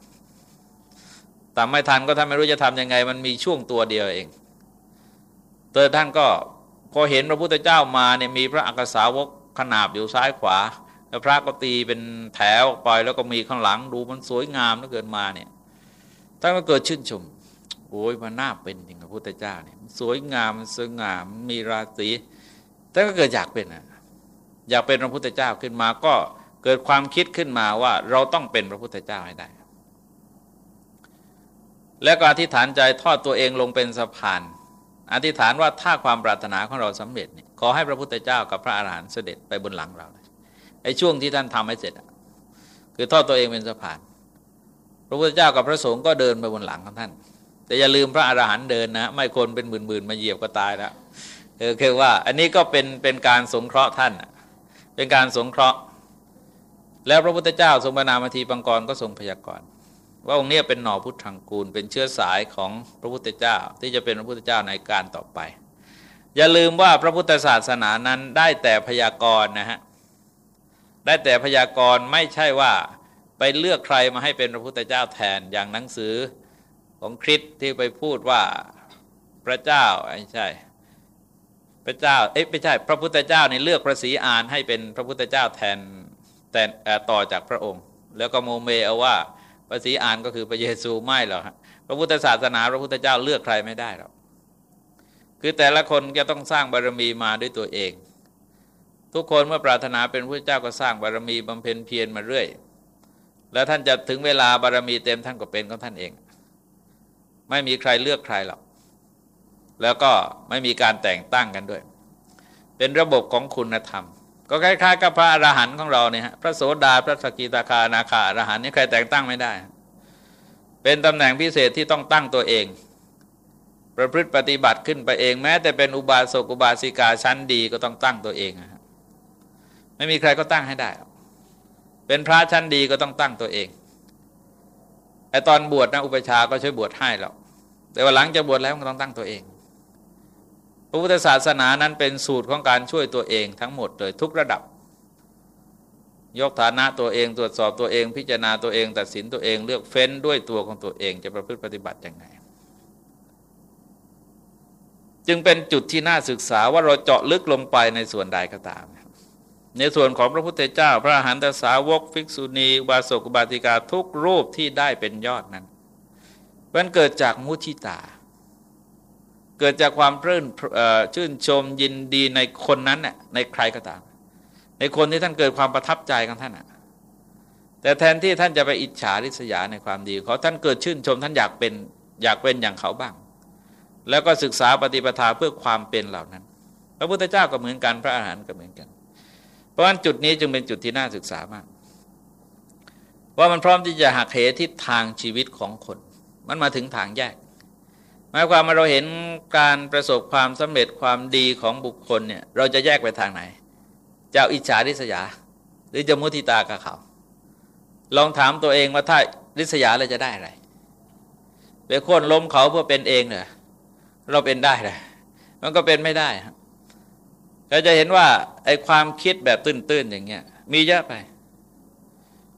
ทำไม่ทันก็ทำไม่รู้จะทำยังไง มันมีช่วงตัวเดียวเองเตอท่านก็พอเห็นพระพุทธเจ้ามาเนี่ยมีพระอักษาวกขนาบอยู่ซ้ายขวา แล้วพระก็ตีเป็นแถวออกไปแล้วก็มีข้างหลังดูมันสวยงามเหลือเกินมาเนี่ยท่านก็เกิดชื่นชมโอ้ยมันน่าเป็นจริงพระพุทธเจ้าเนี่ยสวยงามสง่ามมีราศีท่านก็เกิดอยากเป็นนะอยากเป็นพระพุทธเจ้าขึ้นมาก็เกิดความคิดขึ้นมาว่าเราต้องเป็นพระพุทธเจ้าให้ได้ แล้วก็อธิษฐานใจทอดตัวเองลงเป็นสะพาน อธิษฐานว่าถ้าความปรารถนาของเราสำเร็จเนี่ยขอให้พระพุทธเจ้ากับพระอาหารหันต์เสด็จไปบนหลังเราไอ้ช่วงที่ท่านทำให้เสร็จคือทอดตัวเองเป็นสะพาน พระพุทธเจ้ากับพระสงฆ์ก็เดินไปบนหลังของท่าน แต่อย่าลืมพระอาหารหันต์เดินนะ ไม่คนเป็นหมื่นๆมาเหยียบก็ตายแล้วเออคือว่าอันนี้ก็เป็นเป็นการสงเคราะห์ท่าน เป็นการสงเคราะห์ แล้วพระพุทธเจ้าทรงบรรณามาทีปังกรก็ทรงพยากรณ์ ว่าองค์นี้เป็นหน่อพุทธังกูล เป็นเชื้อสายของพระพุทธเจ้าที่จะเป็นพระพุทธเจ้าในการต่อไป อย่าลืมว่าพระพุทธศาสนานั้นได้แต่พยากรณ์นะฮะได้แต่พยากรณ์ไม่ใช่ว่าไปเลือกใครมาให้เป็นพระพุทธเจ้าแทนอย่างหนังสือของคริสที่ไปพูดว่าพระเจ้าไม่ใช่ พระเจ้าเอ๊ะไม่ใช่ พระพุทธเจ้าในเลือกพระศรีอานให้เป็นพระพุทธเจ้าแทนแทนต่อจากพระองค์ แล้วก็โมเมเอาว่า ภาษีอ่านก็คือพระเยซูไม่หรอกพระพุทธศาสนาพระพุทธเจ้าเลือกใครไม่ได้หรอกคือแต่ละคนจะต้องสร้างบารมีมาด้วยตัวเอง ทุกคนเมื่อปรารถนาเป็นพระเจ้าก็สร้างบารมีบำเพ็ญเพียรมาเรื่อย แล้วท่านจะถึงเวลาบารมีเต็มท่านก็เป็นของท่านเอง ไม่มีใครเลือกใครหรอกแล้วก็ไม่มีการแต่งตั้งกันด้วย เป็นระบบของคุณธรรม ก็คล้ายๆกับพระอรหันต์ของเราเนี่ยพระโสดาพระสกิตาคานาคาอรหันต์นี่ใครแต่งตั้งไม่ได้ เป็นตำแหน่งพิเศษที่ต้องตั้งตัวเอง ประพฤติปฏิบัติขึ้นไปเอง แม้แต่เป็นอุบาสกอุบาสิกาชั้นดีก็ต้องตั้งตัวเองไม่มีใครก็ตั้งให้ได้ เป็นพระชั้นดีก็ต้องตั้งตัวเองไอตอนบวชนะอุปชาก็ช่วยบวชให้หรอกแต่ว่าหลังจะบวชแล้วก็ต้องตั้งตัวเอง พระพุทธศาสนานั้นเป็นสูตรของการช่วยตัวเองทั้งหมดเลยทุกระดับ ยกฐานะตัวเองตรวจสอบตัวเอง พิจารณาตัวเอง ตัดสินตัวเองเลือกเฟ้นด้วยตัวของตัวเองจะประพฤติปฏิบัติอย่างไงจึงเป็นจุดที่น่าศึกษาว่าเราเจาะลึกลงไปในส่วนใดก็ตาม ในส่วนของพระพุทธเจ้า พระอรหันตสาวกฟิกษุณีบาสกบาติกาทุกรูปที่ได้เป็นยอดนั้นมันเกิดจากมุทิตา เกิดจากความเพลินชื่นชมยินดีในคนนั้นน่ยในใครก็ตาม ในคนที่ท่านเกิดความประทับใจของท่านแต่แทนที่ท่านจะไปอิจฉาริษยาในความดีเขาท่านเกิดชื่นชมท่านอยากเป็นอยากเป็นอย่างเขาบ้าง แล้วก็ศึกษาปฏิปทาเพื่อความเป็นเหล่านั้น พระพุทธเจ้าก็เหมือนกันพระอาหารก็เหมือนกัน เพราะฉะนั้นจุดนี้จึงเป็นจุดที่น่าศึกษามาก ว่ามันพร้อมที่จะหักเหทิศทางชีวิตของคน มันมาถึงทางแยก หมายความว่าเราเห็นการประสบความสำเร็จความดีของบุคคลเนี่ยเราจะแยกไปทางไหนจะอิจฉาริษยา หรือจะมุทิตากับเขา ลองถามตัวเองว่าถ้าริษยาเราจะได้อะไรไปโค่นล้มเขาเพื่อเป็นเองเนี่ยเราเป็นได้เลยมันก็เป็นไม่ได้เราจะเห็นว่าไอ้ความคิดแบบตื้นๆอย่างเงี้ย มีเยอะไป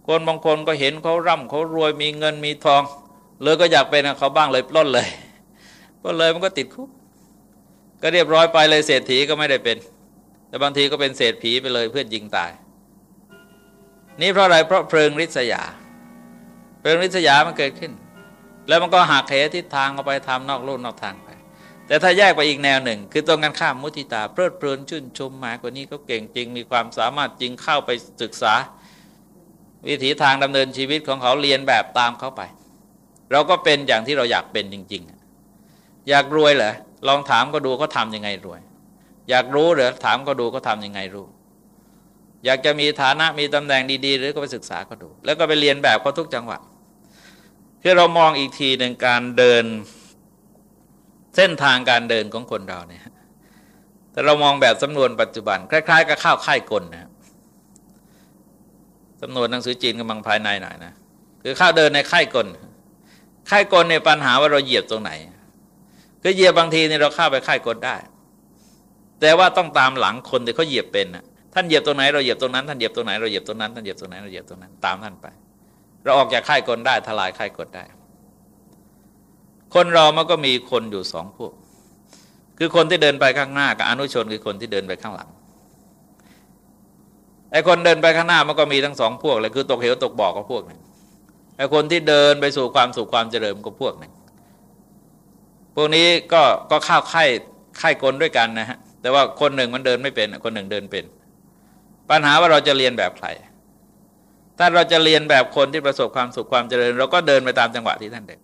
คนบางคนก็เห็นเขาร่ำเขารวยมีเงินมีทอง เลยก็อยากเป็นเขาบ้างเลยปล้นเลย ก็เลยมันก็ติดคุกก็เรียบร้อยไปเลยเศรษฐีก็ไม่ได้เป็น แต่บางทีก็เป็นเศรษฐีไปเลยเพื่อนยิงตาย นี่เพราะอะไรเพราะเพลิงริษยา เพลิงริษยามันเกิดขึ้น แล้วมันก็หักเหทิศทางเอาไปทำนอกลู่นอกทางไป แต่ถ้าแยกไปอีกแนวหนึ่ง คือตรงกันข้ามมุติตา เพลิดเพลินชื่นชมหมากว่านี้เขาเก่งจริงมีความสามารถจริงเข้าไปศึกษา วิถีทางดำเนินชีวิตของเขาเรียนแบบตามเขาไป เราก็เป็นอย่างที่เราอยากเป็นจริง ๆ อยากรวยเหรอลองถามก็ดูเขาทำยังไงรวย อยากรู้เหรอถามก็ดูเขาทำยังไงรู้ อยากจะมีฐานะมีตำแหน่งดีๆ หรือก็ไปศึกษาก็ดู แล้วก็ไปเรียนแบบเขาทุกจังหวะที่เรามองอีกทีหนึ่งการเดินเส้นทางการเดินของคนเราเนี่ยแต่เรามองแบบสำนวนปัจจุบัน คล้าย ๆ กับข้าวไข่กลนะสำนวนหนังสือจีนกำลังภายในหน่อยนะคือข้าวเดินในไข่กลค่กลในปัญหาว่าเราเหยียบตรงไหน ก็เหยียบบางทีเนี่ยเราเข้าไปค่ายกลได้ แต่ว่าต้องตามหลังคนที่เขาเหยียบเป็นนะท่านเหยียบตรงไหนเราเหยียบตรงนั้นท่านเหยียบตรงไหนเราเหยียบตรงนั้นท่านเหยียบตรงไหนเราเหยียบตรงนั้นตามท่านไป เราออกจากค่ายกลได้ทลายค่ายกลได้ คนเรามันก็มีคนอยู่สองพวก คือคนที่เดินไปข้างหน้ากับอนุชนคือคนที่เดินไปข้างหลังไอ้คนเดินไปข้างหน้ามันก็มีทั้งสองพวกเลยคือตกเหวตกบ่อก็พวกหนึ่งไอ้คนที่เดินไปสู่ความสุขความเจริญก็พวกหนึ่ง พวกนี้ก็ก็ข้าวไข่ไข่กลด้วยกันนะฮะแต่ว่าคนหนึ่งมันเดินไม่เป็น คนหนึ่งเดินเป็น ปัญหาว่าเราจะเรียนแบบใคร ถ้าเราจะเรียนแบบคนที่ประสบความสุขความเจริญ เราก็เดินไปตามจังหวะที่ท่านเดิน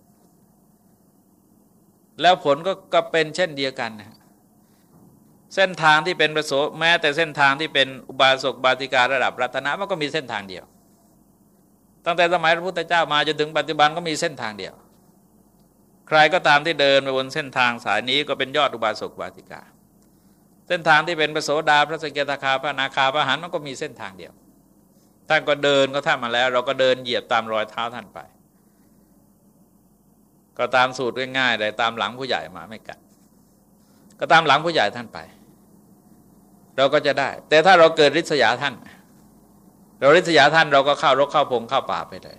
แล้วผลก็ก็เป็นเช่นเดียวกันนะเส้นทางที่เป็นประสบแม้แต่เส้นทางที่เป็นอุบาสกบาติการะดับรัตนะมันก็มีเส้นทางเดียว ตั้งแต่สมัยพระพุทธเจ้ามาจนถึงปัจจุบันก็มีเส้นทางเดียว ใครก็ตามที่เดินไปบนเส้นทางสายนี้ก็เป็นยอดอุบาสกบาติกา เส้นทางที่เป็นพระโสดาพระสกิทาคาพระนาคาพระหันมันก็มีเส้นทางเดียว ท่านก็เดินก็ท่านมาแล้ว เราก็เดินเหยียบตามรอยเท้าท่านไป ก็ตามสูตรง่ายๆแต่ตามหลังผู้ใหญ่มาไม่กัดก็ตามหลังผู้ใหญ่ท่านไป เราก็จะได้ แต่ถ้าเราเกิดริษยาท่าน เราริษยาท่านเราก็เข้ารกเข้าพงเข้าป่าไปเลย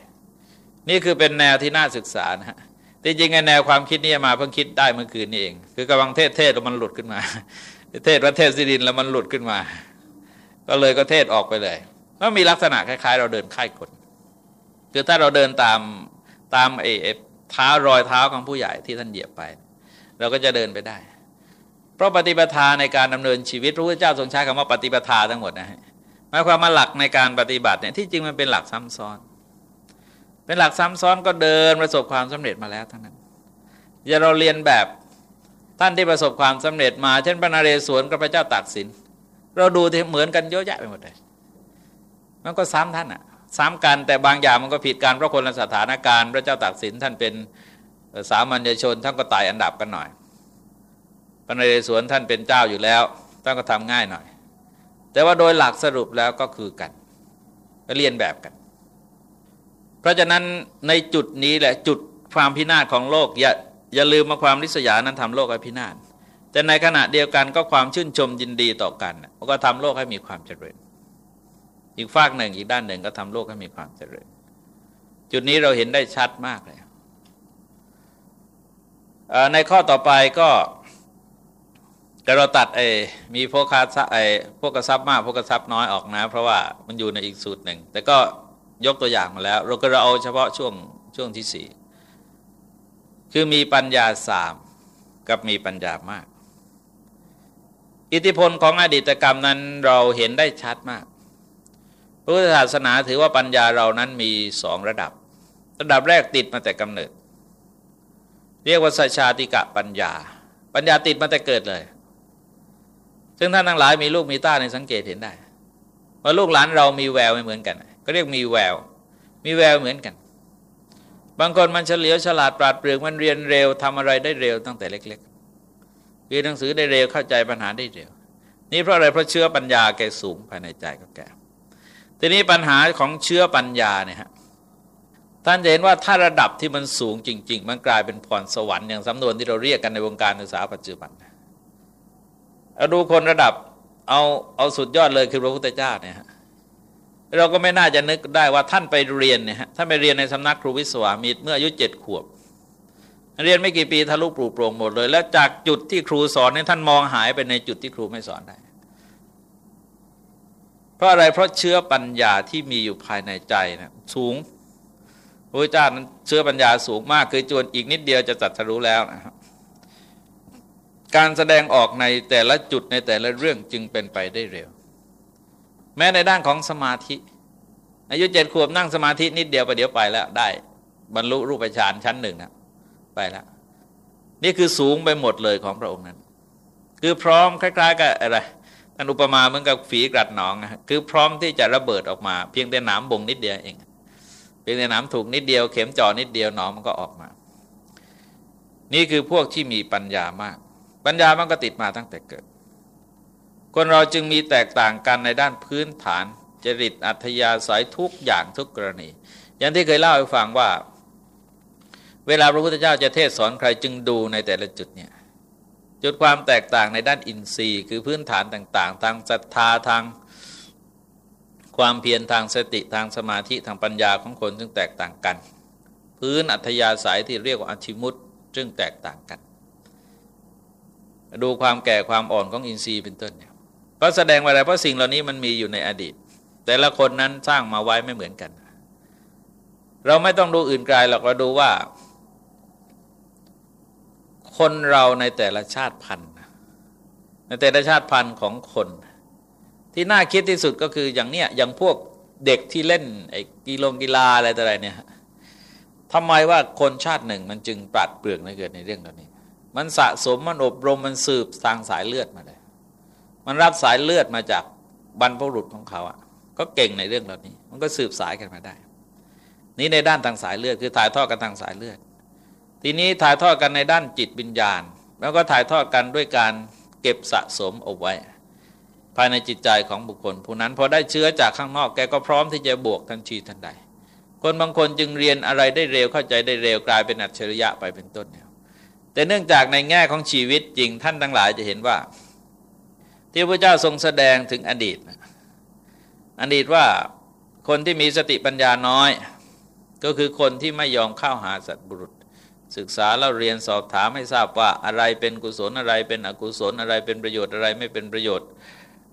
นี่คือเป็นแนวที่น่าศึกษานะฮะ จริงๆแนวความคิดนี้มาเพิ่งคิดได้เมื่อคืนนี้เอง คือกำลังเทศเทศแล้วมันหลุดขึ้นมา เทศว่าเทศสิรินแล้วมันหลุดขึ้นมา ก็เลยก็เทศออกไปเลยก็มีลักษณะคล้าย ๆ เราเดินค่ายกดคือถ้าเราเดินตามตามไอ้เท้ารอยเท้าของผู้ใหญ่ที่ท่านเหยียบไป เราก็จะเดินไปได้ เพราะปฏิปทาในการดำเนินชีวิตพระพุทธเจ้าทรงใช้คำว่าปฏิปทาทั้งหมดนะฮะหมายความมาหลักในการปฏิบัติเนี่ยที่จริงมันเป็นหลักซ้ำซ้อน เป็นหลักซ้ำซ้อนก็เดินประสบความสำเร็จมาแล้วทั้งนั้น อย่าเราเรียนแบบท่านที่ประสบความสำเร็จมาเช่นพระนเรศวรกับพระเจ้าตากสิน เราดูที่เหมือนกันเยอะแยะไปหมดเลยมันก็ซ้ำท่านอะซ้ำกันแต่บางอย่างมันก็ผิดกันเพราะคนละสถานการณ์พระเจ้าตากสินท่านเป็นสามัญชนท่านก็ตายอันดับกันหน่อยพระนเรศวรท่านเป็นเจ้าอยู่แล้วท่านก็ทำง่ายหน่อย แต่ว่าโดยหลักสรุปแล้วก็คือกันเรียนแบบกัน เพราะฉะนั้นในจุดนี้แหละจุดความพินาศของโลก อย่าอย่าลืมมาความริษยานั้นทำโลกให้พินาศแต่ในขณะเดียวกันก็ความชื่นชมยินดีต่อกันก็ทำโลกให้มีความเจริญ อีกฝากหนึ่งอีกด้านหนึ่งก็ทำโลกให้มีความเจริญ จุดนี้เราเห็นได้ชัดมากเลยในข้อต่อไปก็เราตัดไอ้มีพวกคาไอ้พวกกระซับมากพวกกระซับน้อยออกนะ เพราะว่ามันอยู่ในอีกสูตรหนึ่ง แต่ก็ ยกตัวอย่างมาแล้ว เราก็เราเอาเฉพาะช่วงช่วงที่สี่คือมีปัญญาสามกับมีปัญญามาก อิทธิพลของอดีตกรรมนั้นเราเห็นได้ชัดมากพระพุทธศาสนาถือว่าปัญญาเรานั้นมีสองระดับ ระดับแรกติดมาแต่กำเนิด เรียกว่าสชาติกะปัญญา ปัญญาติดมาแต่เกิดเลย ซึ่งท่านทั้งหลายมีลูกมีต้าในสังเกตเห็นได้ว่าลูกหลานเรามีแววไม่เหมือนกัน ก็เรียกมีแวว มีแววเหมือนกัน บางคนมันเฉลียวฉลาดปราดเปรื่องมันเรียนเร็วทำอะไรได้เร็วตั้งแต่เล็กๆเรียนหนังสือได้เร็วเข้าใจปัญหาได้เร็ว นี่เพราะอะไรเพราะเชื้อปัญญาแกสูงภายในใจของแกทีนี้ปัญหาของเชื้อปัญญาเนี่ยฮะท่านจะเห็นว่าถ้าระดับที่มันสูงจริง ๆ มันกลายเป็นพรสวรรค์อย่างสำนวนที่เราเรียกกันในวงการศึกษาปัจจุบันเอาดูคนระดับเอาเอาสุดยอดเลยคือพระพุทธเจ้าเนี่ยฮะ เราก็ไม่น่าจะนึกได้ว่าท่านไปเรียนเนี่ยฮะท่านไปเรียนในสำนักครูวิศวามิตรเมื่ออายุเจ็ดขวบ เรียนไม่กี่ปีทะลุปลูกโปร่งหมดเลย แล้วจากจุดที่ครูสอนเนี่ยท่านมองหายไปในจุดที่ครูไม่สอนได้ เพราะอะไรเพราะเชื้อปัญญาที่มีอยู่ภายในใจนะสูงพระเจ้านั้นเชื้อปัญญาสูงมากคือจวนอีกนิดเดียวจะจัดทะลุแล้วนะครับการแสดงออกในแต่ละจุดในแต่ละเรื่องจึงเป็นไปได้เร็ว แม้ในด้านของสมาธิ อายุเจ็ดขวบนั่งสมาธินิดเดียวไปเดี๋ยวไปแล้วได้ บรรลุรูปฌานชั้นหนึ่งนะไปแล้ว นี่คือสูงไปหมดเลยของพระองค์นั้น คือพร้อมคล้าย ๆ กับอะไรท่านอุปมาเหมือนกับฝีกรัดหนองคือพร้อมที่จะระเบิดออกมา เพียงแต่หนามบ่งนิดเดียวเองเพียงแต่หนามถูกนิดเดียวเข็มจ่อนิดเดียวหนองมันก็ออกมา นี่คือพวกที่มีปัญญามาก ปัญญามันก็ติดมาตั้งแต่เกิด คนเราจึงมีแตกต่างกันในด้านพื้นฐาน จริตอัธยาศัยทุกอย่างทุกกรณี อย่างที่เคยเล่าให้ฟังว่า เวลาพระพุทธเจ้าจะเทศสอนใครจึงดูในแต่ละจุดเนี่ยจุดความแตกต่างในด้านอินทรีย์ คือพื้นฐานต่าง ๆ ทางศรัทธาทางความเพียรทางสติทางสมาธิทางปัญญาของคนซึ่งแตกต่างกัน พื้นอัธยาศัยที่เรียกว่าอธิมุตซึ่งแตกต่างกัน ดูความแก่ความอ่อนของอินทรีย์เป็นต้นเนี่ย เพราแสดงว่าอะไรเพราะสิ่งเหล่านี้มันมีอยู่ในอดีต แต่ละคนนั้นสร้างมาไว้ไม่เหมือนกัน เราไม่ต้องดูอื่นไกลหรอกเราดูว่า คนเราในแต่ละชาติพันธุ์ในแต่ละชาติพันธุ์ของคน ที่น่าคิดที่สุดก็คืออย่างเนี้ยอย่างพวกเด็กที่เล่นไอ้กีฬากีฬาอะไรต่ออะไรเนี่ยทำไมว่าคนชาติหนึ่งมันจึงปราดเปรื่องในเกิดในเรื่องเหล่านี้ มันสะสมมันอบรมมันสืบทางสายเลือดมาเลย มันรับสายเลือดมาจากบรรพบุรุษของเขาอะ ก็เก่งในเรื่องเหล่านี้ มันก็สืบสายกันมาได้ นี้ในด้านทางสายเลือดคือถ่ายทอดกันทางสายเลือด ทีนี้ถ่ายทอดกันในด้านจิตวิญญาณ แล้วก็ถ่ายทอดกันด้วยการเก็บสะสมเอาไว้ ภายในจิตใจของบุคคล ผู้นั้นพอได้เชื้อจากข้างนอกแกก็พร้อมที่จะบวกทันทีทันใด คนบางคนจึงเรียนอะไรได้เร็วเข้าใจได้เร็วกลายเป็นอัจฉริยะไปเป็นต้นแต่เนื่องจากในแง่ของชีวิตจริงท่านทั้งหลายจะเห็นว่า ที่พระเจ้าทรงแสดงถึงอดีต อดีตว่าคนที่มีสติปัญญาน้อย ก็คือคนที่ไม่ยอมเข้าหาสัตบุรุษ ศึกษาแล้วเรียนสอบถามให้ทราบว่าอะไรเป็นกุศลอะไรเป็นอกุศลอะไรเป็นประโยชน์อะไรไม่เป็นประโยชน์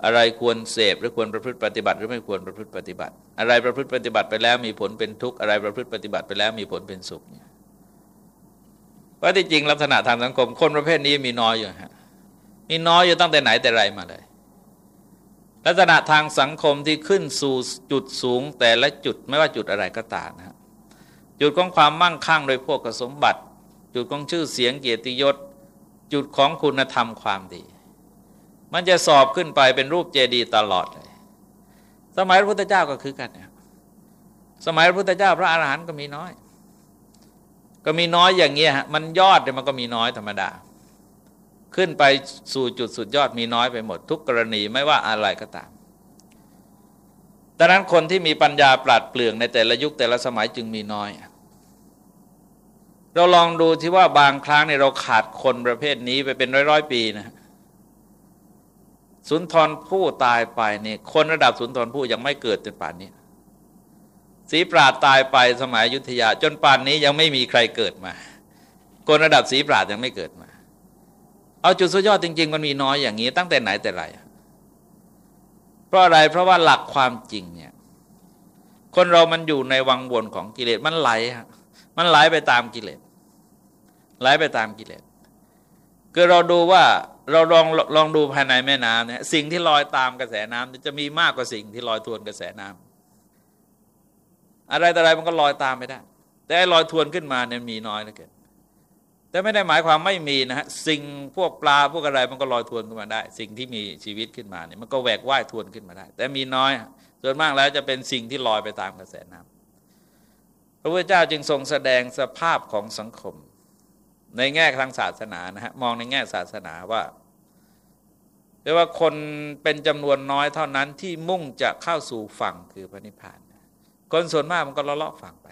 อะไรควรเสพหรือควรประพฤติปฏิบัติหรือไม่ควรประพฤติปฏิบัติ อะไรประพฤติปฏิบัติไปแล้วมีผลเป็นทุกข์อะไรประพฤติปฏิบัติไปแล้วมีผลเป็นสุขเนี่ยว่าที่จริงลักษณะทางสังคมคนประเภทนี้มีน้อยอยู่ฮะ มีน้อยอยู่ตั้งแต่ไหนแต่ไรมาเลย ลักษณะทางสังคมที่ขึ้นสู่จุดสูงแต่ละจุดไม่ว่าจุดอะไรก็ตามนะจุดของความมั่งคั่งโดยพวกสมบัติ จุดของชื่อเสียงเกียรติยศ จุดของคุณธรรมความดี มันจะสอบขึ้นไปเป็นรูปเจดีย์ตลอดเลย สมัยพระพุทธเจ้าก็คือกันเนี่ยสมัยพระพุทธเจ้าพระอาหารหันต์ก็มีน้อย ก็มีน้อยอย่างเงี้ยฮะมันยอดเนี่ยมันก็มีน้อยธรรมดา ขึ้นไปสู่จุดสุดยอดมีน้อยไปหมด ทุกกรณีไม่ว่าอะไรก็ตามดังนั้นคนที่มีปัญญาปราดเปลืองในแต่ละยุคแต่ละสมัยจึงมีน้อย เราลองดูที่ว่าบางครั้งในเราขาดคนประเภทนี้ไปเป็นร้อยร้อยปีนะสุนทรผู้ตายไปเนี่ยคนระดับสุนทรผู้ยังไม่เกิดจนป่านนี้สีปราดตายไปสมัยยุทธยา จนป่านนี้ยังไม่มีใครเกิดมา คนระดับสีปราดยังไม่เกิดมา เอาจุดสุดยอดจริง ๆ มันมีน้อยอย่างนี้ ตั้งแต่ไหนแต่ไรเพราะอะไรเพราะว่าหลักความจริงเนี่ย คนเรามันอยู่ในวังวนของกิเลสมันไหลฮะมันไหลไปตามกิเลสไหลไปตามกิเลสคือเราดูว่าเราลองลองดูภายในแม่น้ำเนี่ยสิ่งที่ลอยตามกระแสน้ำจะมีมากกว่าสิ่งที่ลอยทวนกระแสน้ำอะไรแต่อะไรมันก็ลอยตามไปได้ แต่ลอยทวนขึ้นมาเนี่ยมีน้อยนะเกิน แต่ไม่ได้หมายความไม่มีนะฮะสิ่งพวกปลาพวกอะไรมันก็ลอยทวนขึ้นมาได้ สิ่งที่มีชีวิตขึ้นมาเนี่ยมันก็แหวกว่ายทวนขึ้นมาได้ แต่มีน้อยส่วนมากแล้วจะเป็นสิ่งที่ลอยไปตามกระแสน้ำพระพุทธเจ้าจึงทรงแสดงสภาพของสังคม ในแง่ทางศาสนานะฮะมองในแง่ศาสนาว่าเรียกว่าคนเป็นจำนวนน้อยเท่านั้นที่มุ่งจะเข้าสู่ฝั่งคือพระนิพพาน คนส่วนมากมันก็เลาะฝั่งไป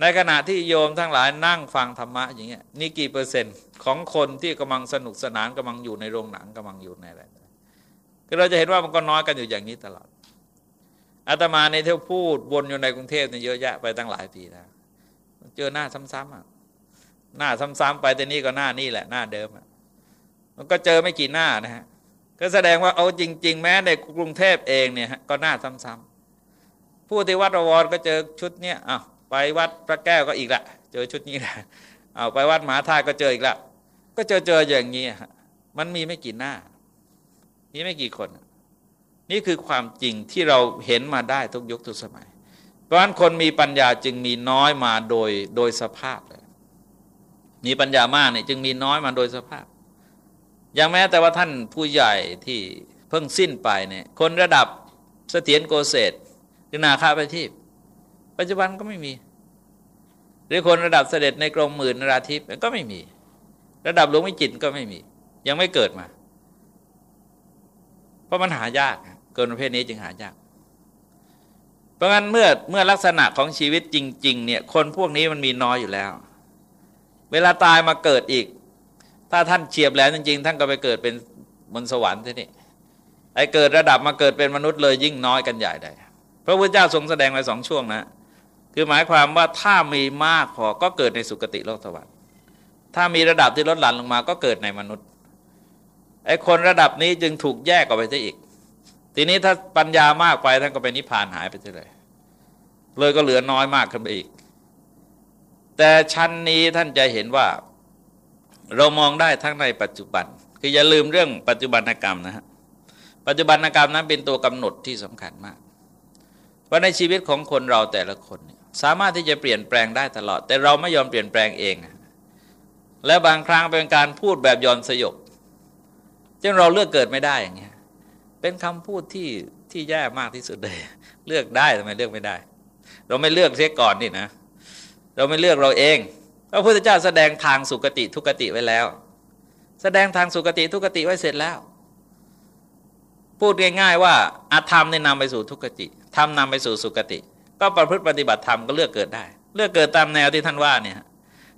ในขณะที่โยมทั้งหลายนั่งฟังธรรมะอย่างเงี้ยนี่กี่เปอร์เซ็นต์ของคนที่กำลังสนุกสนานกำลังอยู่ในโรงหนังกำลังอยู่ในอะไรก็เราจะเห็นว่ามันก็น้อยกันอยู่อย่างนี้ตลอดอาตมาในเที่ยวพูดวนอยู่ในกรุงเทพเนี่ยเยอะแยะไปตั้งหลายปีแล้วเจอหน้าซ้ำๆอะหน้าซ้ำๆไปแต่นี่ก็หน้านี่แหละหน้าเดิมอะมันก็เจอไม่กี่หน้านะฮะก็แสดงว่าเอาจริง ๆ แม้ในกรุงเทพเองเนี่ยก็หน้าซ้ำๆผู้ที่วัดรวรก็เจอชุดเนี้ยอ้าว ไปวัดพระแก้วก็อีกละเจอชุดนี้แหละเอาไปวัดมหาธาตุก็เจออีกละก็เจอเจออย่างนี้มันมีไม่กี่หน้า มีไม่กี่คน นี่คือความจริงที่เราเห็นมาได้ทุกยุคทุกสมัย เพราะฉะนั้นคนมีปัญญาจึงมีน้อยมาโดยโดยสภาพเลยมีปัญญามากเนี่ยจึงมีน้อยมาโดยสภาพ อย่างแม้แต่ว่าท่านผู้ใหญ่ที่เพิ่งสิ้นไปเนี่ยคนระดับเสถียรโกเศษหรือนาคาไปที่ปั ปัจจุบันก็ไม่มี หรือคนระดับเสด็จในกรมหมื่นนราธิปก็ไม่มี ระดับหลวงวิจิตก็ไม่มี ยังไม่เกิดมา เพราะมันหายากเกินประเภทนี้จึงหายาก เพราะงั้นเมื่อเมื่อลักษณะของชีวิตจริง ๆ เนี่ยคนพวกนี้มันมีน้อยอยู่แล้ว เวลาตายมาเกิดอีก ถ้าท่านเฉียบแล้วจริงๆท่านก็ไปเกิดเป็นบนสวรรค์ที่นี่ไอ้เกิดระดับมาเกิดเป็นมนุษย์เลยยิ่งน้อยกันใหญ่ได้พระพุทธเจ้าทรงแสดงไว้สองช่วงนะ คือหมายความว่าถ้ามีมากพอก็เกิดในสุคติโลกสวรรค์ถ้ามีระดับที่ลดหลั่นลงมาก็เกิดในมนุษย์ไอ้คนระดับนี้จึงถูกแยกออกไปซะอีก ทีนี้ถ้าปัญญามากไปท่านก็ไปนิพพานหายไปเลย เลยก็เหลือน้อยมากขึ้นไปอีก แต่ชั้นนี้ท่านจะเห็นว่า เรามองได้ทั้งในปัจจุบัน คืออย่าลืมเรื่องปัจจุบันกรรมนะฮะปัจจุบันกรรมนั้นเป็นตัวกำหนดที่สำคัญมากว่าในชีวิตของคนเราแต่ละคนเนี่ย สามารถที่จะเปลี่ยนแปลงได้ตลอด แต่เราไม่ยอมเปลี่ยนแปลงเอง และบางครั้งเป็นการพูดแบบย้อนสยบจึงเราเลือกเกิดไม่ได้อย่างเงี้ยเป็นคำพูดที่ที่แย่มากที่สุดเลย เลือกได้ทำไมเลือกไม่ได้ เราไม่เลือกเสียก่อนนี่นะ เราไม่เลือกเราเองพระพุทธเจ้าแสดงทางสุกติทุกติไว้แล้ว แสดงทางสุกติทุกติไว้เสร็จแล้ว พูดง่ายๆว่าอาธรรมเนี่ยนำไปสู่ทุกติธรรมนำไปสู่สุกติ ก็ประพฤติปฏิบัติธรรมก็เลือกเกิดได้ เลือกเกิดตามแนวที่ท่านว่าเนี่ย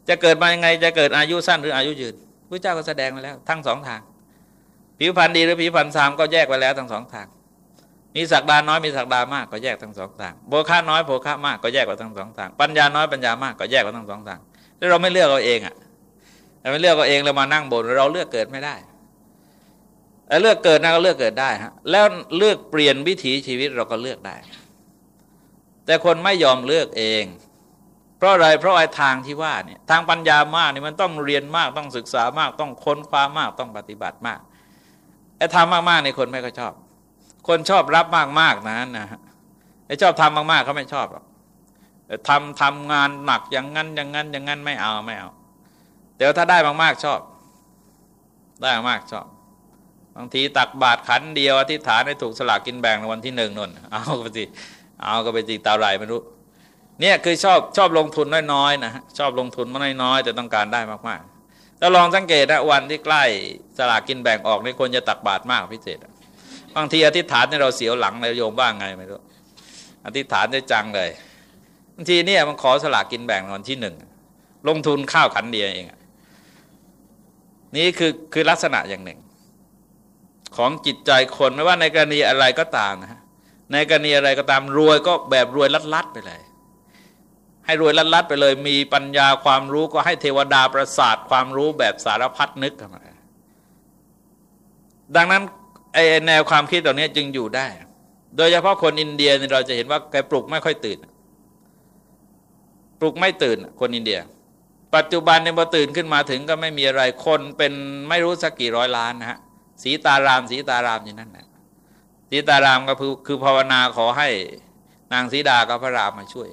จะเกิดมายังไงจะเกิดอายุสั้นหรืออายุยืนพระเจ้าก็แสดงไว้แล้วทั้งสองทาง ผิวพรรณดีหรือผิวพรรณซามก็แยกไว้แล้วทั้งสองทาง มีศักดาน้อยมีศักดามากก็แยกทั้งสองทางโภคะน้อยโภคะมากก็แยกไว้ทั้งสองทางปัญญาน้อยปัญญามากก็แยกไว้ทั้งสองทางแล้วเราไม่เลือกเราเองอะเราไม่เลือกเราเองเรามานั่งบนเราเลือกเกิดไม่ได้เลือกเกิดนะก็เลือกเกิดได้ฮะแล้วเลือกเปลี่ยนวิถีชีวิตเราก็เลือกได้ แต่คนไม่ยอมเลือกเอง เพราะอะไรเพราะไอ้ทางที่ว่าเนี่ยทางปัญญามากนี่มันต้องเรียนมากต้องศึกษามาก ต้องค้นคว้ามากต้องปฏิบัติมากไอ้ทำมากๆในคนไม่ก็ชอบ คนชอบรับมากๆนะนะไอ้ชอบทำมากๆเขาไม่ชอบหรอกทำทำงานหนักอย่างนั้นอย่างนั้นอย่างนั้นไม่เอาไม่เอาแต่ถ้าได้มากๆชอบ ได้มากชอบบางทีตักบาตรขันเดียวอธิษฐานให้ถูกสลากกินแบ่งในวันที่หนึ่งนนเอาไปสิ เอาก็ไปจีตาไรไม่รู้เนี่ยคือชอบชอบลงทุนน้อยๆนะฮะชอบลงทุนมาน้อยๆแต่ต้องการได้มากๆแล้วลองสังเกตนะวันที่ใกล้สลากกินแบ่งออกนี่คนจะตักบาตรมากพิเศษบางทีอธิษฐานเนี่ยเราเสียวหลังเลยโยมว่างไงไม่รู้อธิษฐานได้จังเลยบางทีเนี่ยมันขอสลากกินแบ่งวันที่หนึ่งลงทุนข้าวขันเดียเองนี่คือคือลักษณะอย่างหนึ่ง ของจิตใจคนไม่ว่าในกรณีอะไรก็ตามนะฮะ ในกรณีอะไรก็ตามรวยก็แบบรวยลัดๆไปเลย ให้รวยลัดๆไปเลย มีปัญญาความรู้ก็ให้เทวดาประสาทความรู้แบบสารพัดนึกเข้ามาดังนั้นไอแนวความคิดเหล่านี้จึงอยู่ได้ โดยเฉพาะคนอินเดียเราจะเห็นว่าแกปลุกไม่ค่อยตื่น ปลุกไม่ตื่นคนอินเดีย ปัจจุบันเนี่ยพอตื่นขึ้นมาถึงก็ไม่มีอะไรคนเป็นไม่รู้สักกี่ร้อยล้านนะฮะสีตารามสีตารามอย่างนั้นนะ สีตารามก็คือคือภาวนาขอให้นางสีดากับพระรามมาช่วย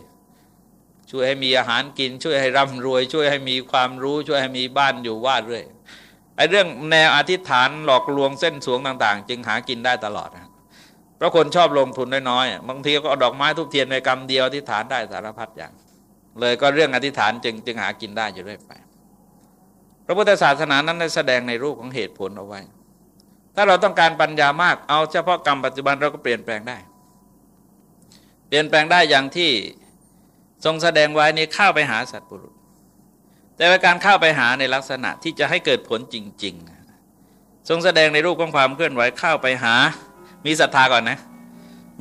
ช่วยให้มีอาหารกิน ช่วยให้ร่ำรวย ช่วยให้มีความรู้ ช่วยให้มีบ้านอยู่ว่าเรื่อยไอ้เรื่องแนวอธิษฐานหลอกลวงเส้นสวงต่าง ๆ จึงหากินได้ตลอดนะเพราะคนชอบลงทุนน้อยๆ บางทีก็เอาดอกไม้ทุบเทียนในกรรมเดียวอธิษฐานได้สารพัดอย่าง เลยก็เรื่องอธิษฐานจึงจึงหากินได้อยู่เรื่อยไป พระพุทธศาสนานั้นได้แสดงในรูปของเหตุผลเอาไว้ ถ้าเราต้องการปัญญามากเอาเฉพาะกรรมปัจจุบันเราก็เปลี่ยนแปลงได้ เปลี่ยนแปลงได้อย่างที่ทรงแสดงไว้นี้เข้าไปหาสัตว์ปุรุษ แต่ว่าการเข้าไปหาในลักษณะที่จะให้เกิดผลจริง ๆ ทรงแสดงในรูปของความเคลื่อนไหวเข้าไปหา มีศรัทธาก่อนนะ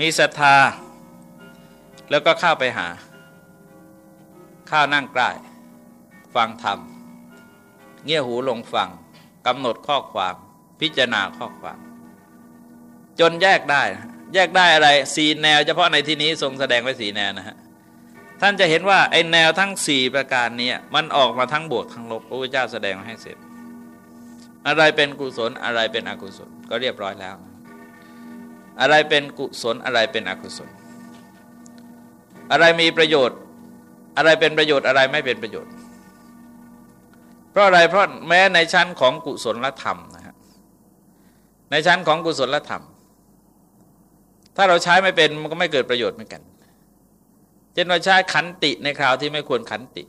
มีศรัทธา แล้วก็เข้าไปหา ข้าวนั่งใกล้ฟังธรรมเงี่ยหูลงฟังกำหนดข้อความ พิจารณาข้อความ จนแยกได้ แยกได้อะไรสีแนว เฉพาะในที่นี้ทรงแสดงไว้สีแนวนะฮะท่านจะเห็นว่าไอแนวทั้งสี่ประการนี้มันออกมาทั้งบวกทั้งลบพระพุทธเจ้าแสดงให้เสร็จ อะไรเป็นกุศลอะไรเป็นอกุศล ก็เรียบร้อยแล้ว อะไรเป็นกุศลอะไรเป็นอกุศล อะไรมีประโยชน์ อะไรเป็นประโยชน์อะไรไม่เป็นประโยชน์ เพราะอะไรเพราะแม้ในชั้นของกุศลธรรมน ในชั้นของกุศลธรรม ถ้าเราใช้ไม่เป็นมันก็ไม่เกิดประโยชน์เหมือนกันเช่นว่าใช้ขันติในคราวที่ไม่ควรขันติ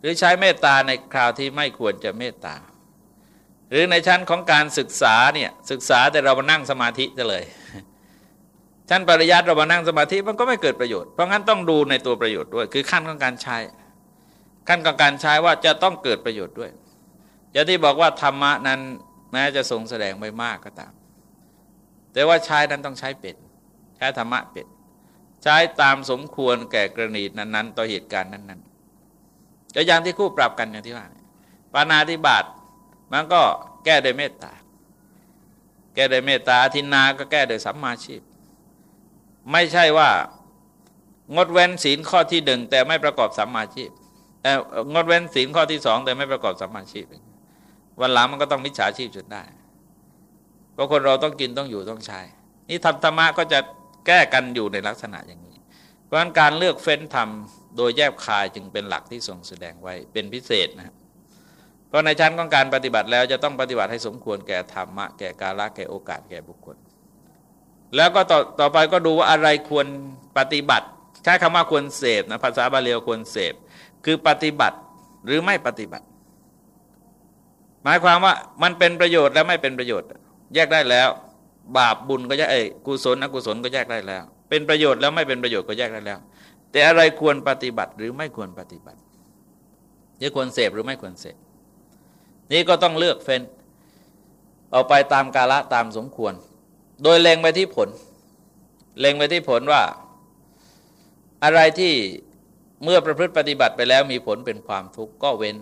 หรือใช้เมตตาในคราวที่ไม่ควรจะเมตตา หรือในชั้นของการศึกษาเนี่ยศึกษาแต่เรามานั่งสมาธิจะเลยชั้นปริยัติเรามานั่งสมาธิมันก็ไม่เกิดประโยชน์เพราะงั้นต้องดูในตัวประโยชน์ด้วย คือขั้นของการใช้ ขั้นของการใช้ว่าจะต้องเกิดประโยชน์ด้วยอย่างที่บอกว่าธรรมะนั้น แม้จะทรงแสดงไม่มากก็ตาม แต่ว่าใช้นั้นต้องใช้เป็นใช้ธรรมะเป็นใช้ตามสมควรแก่กรณีนั้น ๆ ต่อเหตุการณ์นั้นๆก็อย่างที่คู่ปรับกันอย่างที่ว่าปานาธิบาตมันก็แก้โดยเมตตา แก้โดยเมตตาทินนาก็แก้โดยสัมมาชีพ ไม่ใช่ว่างดเว้นศีลข้อที่หนึ่งแต่ไม่ประกอบสัมมาชีพงดเว้นศีลข้อที่สองแต่ไม่ประกอบสัมมาชีพ วันหลังมันก็ต้องมิจฉาชีพจนได้เพราะคนเราต้องกินต้องอยู่ต้องใช้ นี่ทำธรรมะก็จะแก้กันอยู่ในลักษณะอย่างนี้ เพราะการเลือกเฟ้นทำโดยแยบคายจึงเป็นหลักที่ทรงแสดงไว้เป็นพิเศษนะ เพราะในชั้นของการปฏิบัติแล้วจะต้องปฏิบัติให้สมควรแก่ธรรมะแก่กาละแก่โอกาสแก่บุคคล แล้วก็ต่อต่อไปก็ดูว่าอะไรควรปฏิบัติ ใช้คำว่าควรเสพนะภาษาบาลีควรเสพคือปฏิบัติหรือไม่ปฏิบัติ หมายความว่ามันเป็นประโยชน์และไม่เป็นประโยชน์ แยกได้แล้ว บาปบุญก็แยกเอ้กุศลอกุศลก็แยกได้แล้ว เป็นประโยชน์แล้วไม่เป็นประโยชน์ก็แยกได้แล้ว แต่อะไรควรปฏิบัติหรือไม่ควรปฏิบัติจะควรเสพหรือไม่ควรเสพนี่ก็ต้องเลือกเฟ้นเอาไปตามกาละตามสมควร โดยเล็งไปที่ผล เล็งไปที่ผลว่า อะไรที่เมื่อประพฤติปฏิบัติไปแล้วมีผลเป็นความทุกข์ก็เว้น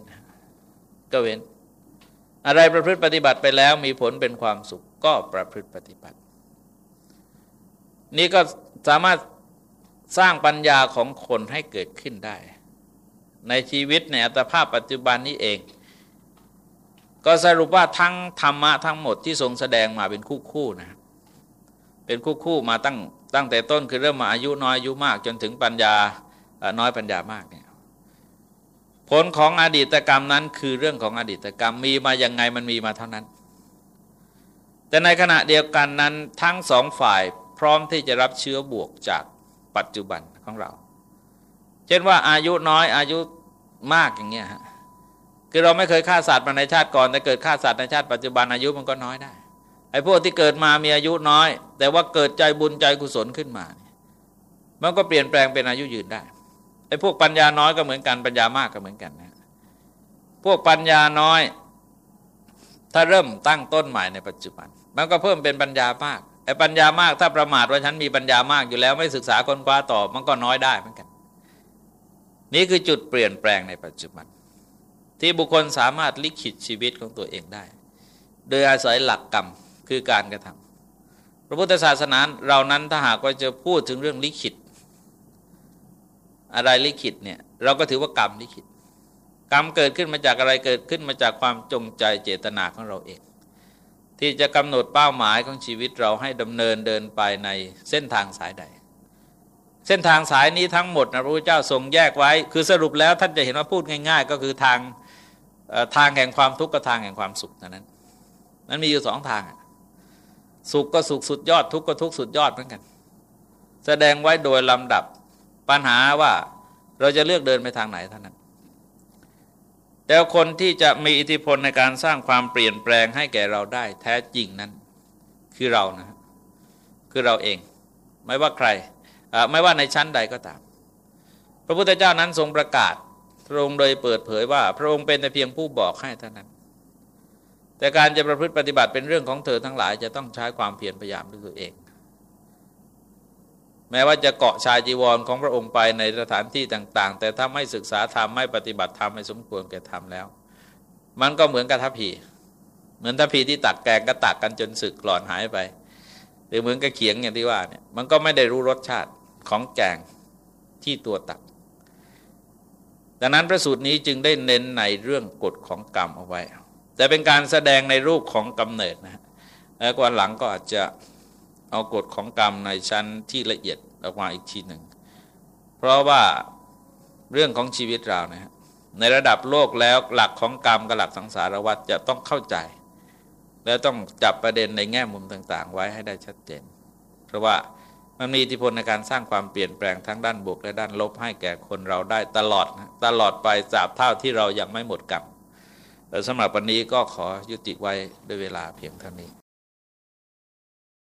ก็เว้น อะไรประพฤติปฏิบัติไปแล้วมีผลเป็นความสุขก็ประพฤติปฏิบัติ นี่ก็สามารถสร้างปัญญาของคนให้เกิดขึ้นได้ ในชีวิตในอัตภาพปัจจุบันนี้เอง ก็สรุปว่าทั้งธรรมะทั้งหมดที่ทรงแสดงมาเป็นคู่คู่นะเป็นคู่คู่มาตั้งตั้งแต่ต้นคือเริ่มมาอายุน้อยอายุมาก จนถึงปัญญาน้อยปัญญามากเนี่ย ผลของอดีตกรรมนั้นคือเรื่องของอดีตกรรมมีมาอย่างไงมันมีมาเท่านั้น แต่ในขณะเดียวกันนั้นทั้งสองฝ่ายพร้อมที่จะรับเชื้อบวกจากปัจจุบันของเรา เช่นว่าอายุน้อยอายุมากอย่างเงี้ยฮะคือเราไม่เคยฆ่าสัตว์มาในชาติก่อนแต่เกิดฆ่าสัตว์ในชาติปัจจุบันอายุมันก็น้อยได้ไอ้พวกที่เกิดมามีอายุน้อย แต่ว่าเกิดใจบุญใจกุศลขึ้นมา มันก็เปลี่ยนแปลงเป็นอายุยืนได้ ไอ้พวกปัญญาน้อยก็เหมือนกันปัญญามากก็เหมือนกันนะพวกปัญญาน้อย ถ้าเริ่มตั้งต้นใหม่ในปัจจุบัน มันก็เพิ่มเป็นปัญญามากไอ้ปัญญามากถ้าประมาทว่าฉันมีปัญญามากอยู่แล้วไม่ศึกษาคนคว้าต่อมันก็น้อยได้เหมือนกัน นี่คือจุดเปลี่ยนแปลงในปัจจุบัน ที่บุคคลสามารถลิขิตชีวิตของตัวเองได้ โดยอาศัยหลักกรรมคือการกระทำพระพุทธศาสนาเรานั้นถ้าหากว่าจะพูดถึงเรื่องลิขิต อะไรลิขิตเนี่ยเราก็ถือว่ากรรมลิขิตกรรมเกิดขึ้นมาจากอะไรเกิดขึ้นมาจากความจงใจเจตนาของเราเอง ที่จะกำหนดเป้าหมายของชีวิตเราให้ดำเนินเดินไปในเส้นทางสายใด เส้นทางสายนี้ทั้งหมดนะพระพุทธเจ้าทรงแยกไว้ คือสรุปแล้วท่านจะเห็นว่าพูดง่าย ๆ ก็คือทางทางแห่งความทุกข์กับทางแห่งความสุขนั้นมันมีอยู่สองทาง สุขก็สุขสุดยอดทุกข์ก็ทุกข์สุดยอดเหมือนกัน แสดงไว้โดยลำดับ ปัญหาว่าเราจะเลือกเดินไปทางไหนเท่านั้นแต่คนที่จะมีอิทธิพลในการสร้างความเปลี่ยนแปลงให้แก่เราได้ แท้จริงนั้นคือเรานะคือเราเอง ไม่ว่าใครไม่ว่าในชั้นใดก็ตาม พระพุทธเจ้านั้นทรงประกาศพระองค์โดยเปิดเผยว่า พระองค์เป็นแต่เพียงผู้บอกให้เท่านั้น แต่การจะประพฤติปฏิบัติเป็นเรื่องของเธอทั้งหลาย จะต้องใช้ความเพียรพยายามด้วยตัวเอง แม้ว่าจะเกาะชายจีวรของพระองค์ไปในสถานที่ต่าง ๆ แต่ถ้าไม่ศึกษาธรรมไม่ปฏิบัติธรรมไม่สมควรแก่ธรรมแล้ว มันก็เหมือนกับทัพพีเหมือนทัพพีที่ตักแกงก็ตักกันจนสึกหลอนหายไป หรือเหมือนกับเขียงอย่างที่ว่าเนี่ยมันก็ไม่ได้รู้รสชาติของแกงที่ตัวตัก ดังนั้นพระสูตรนี้จึงได้เน้นในเรื่องกฎของกรรมเอาไว้ แต่เป็นการแสดงในรูปของกำเนิดนะแล้ววันหลังก็อาจจะ เอากฎของกรรมในชั้นที่ละเอียดออกมาอีกทีหนึ่ง เพราะว่าเรื่องของชีวิตเรานะฮะในระดับโลกแล้วหลักของกรรมกับหลักสังสารวัฏจะต้องเข้าใจ และต้องจับประเด็นในแง่มุมต่าง ๆ ไว้ให้ได้ชัดเจน เพราะว่ามันมีอิทธิพลในการสร้างความเปลี่ยนแปลงทั้งด้านบวกและด้านลบให้แก่คนเราได้ตลอดตลอดไปสาบเท่าที่เรายังไม่หมดกรรมแต่สำหรับวันนี้ก็ขอยุติไว้ด้วยเวลาเพียงเท่านี้